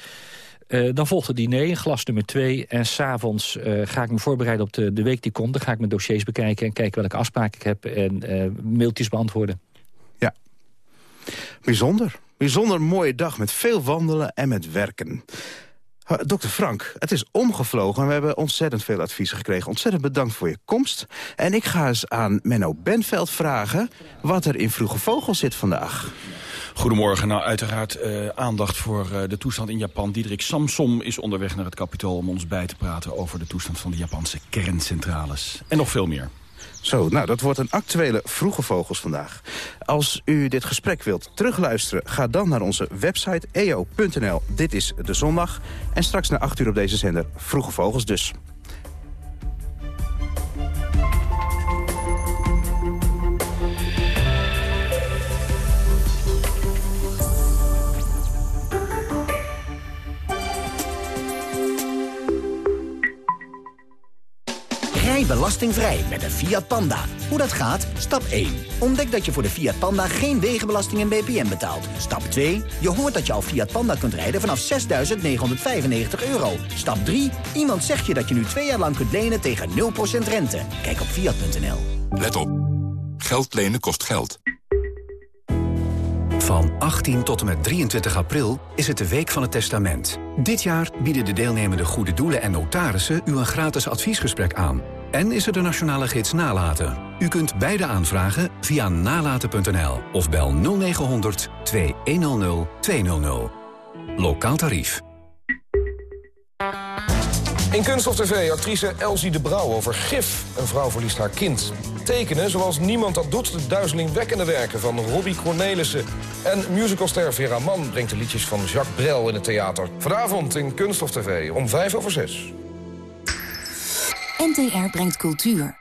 Eh, dan volgt het diner, glas nummer twee. En s'avonds eh ga ik me voorbereiden op de, de week die komt. Dan ga ik mijn dossiers bekijken en kijken welke afspraken ik heb. En eh, mailtjes beantwoorden. Bijzonder. Bijzonder mooie dag met veel wandelen en met werken. Uh, Dokter Frank, het is omgevlogen en we hebben ontzettend veel adviezen gekregen. Ontzettend bedankt voor je komst. En ik ga eens aan Menno Benveld vragen wat er in Vroege Vogel zit vandaag. Goedemorgen. Nou, uiteraard eh, aandacht voor eh, de toestand in Japan. Diederik Samsom is onderweg naar het kapitool om ons bij te praten... over de toestand van de Japanse kerncentrales. En nog veel meer. Zo, nou, dat wordt een actuele Vroege Vogels vandaag. Als u dit gesprek wilt terugluisteren, ga dan naar onze website eo.nl. Dit is de zondag. En straks na 8 uur op deze zender Vroege Vogels dus. Belastingvrij met een Fiat Panda. Hoe dat gaat? Stap 1. Ontdek dat je voor de Fiat Panda geen wegenbelasting en BPM betaalt. Stap 2. Je hoort dat je al Fiat Panda kunt rijden vanaf 6.995 euro. Stap 3. Iemand zegt je dat je nu twee jaar lang kunt lenen tegen 0% rente. Kijk op Fiat.nl. Let op. Geld lenen kost geld. Van 18 tot en met 23 april is het de Week van het Testament. Dit jaar bieden de deelnemende goede doelen en notarissen u een gratis adviesgesprek aan. En is er de nationale gids Nalaten. U kunt beide aanvragen via nalaten.nl of bel 0900 2100 200. Lokaal tarief. In Kunststof TV actrice Elsie de Brouw over gif. Een vrouw verliest haar kind. Tekenen zoals niemand dat doet. De duizelingwekkende werken van Robbie Cornelissen. En musicalster Vera Mann brengt de liedjes van Jacques Brel in het theater. Vanavond in Kunststof TV om vijf over zes. NTR brengt cultuur.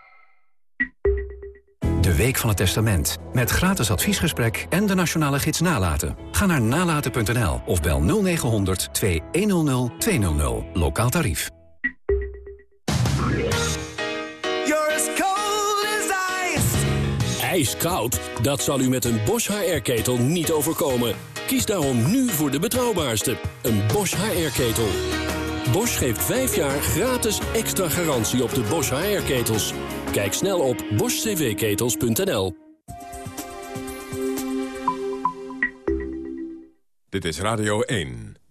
De Week van het Testament. Met gratis adviesgesprek en de nationale gids Nalaten. Ga naar nalaten.nl of bel 0900 2100 200. Lokaal tarief. IJskoud? Dat zal u met een Bosch HR-ketel niet overkomen. Kies daarom nu voor de betrouwbaarste, een Bosch HR-ketel. Bosch geeft 5 jaar gratis extra garantie op de Bosch HR-ketels. Kijk snel op boschcvketels.nl. Dit is Radio 1.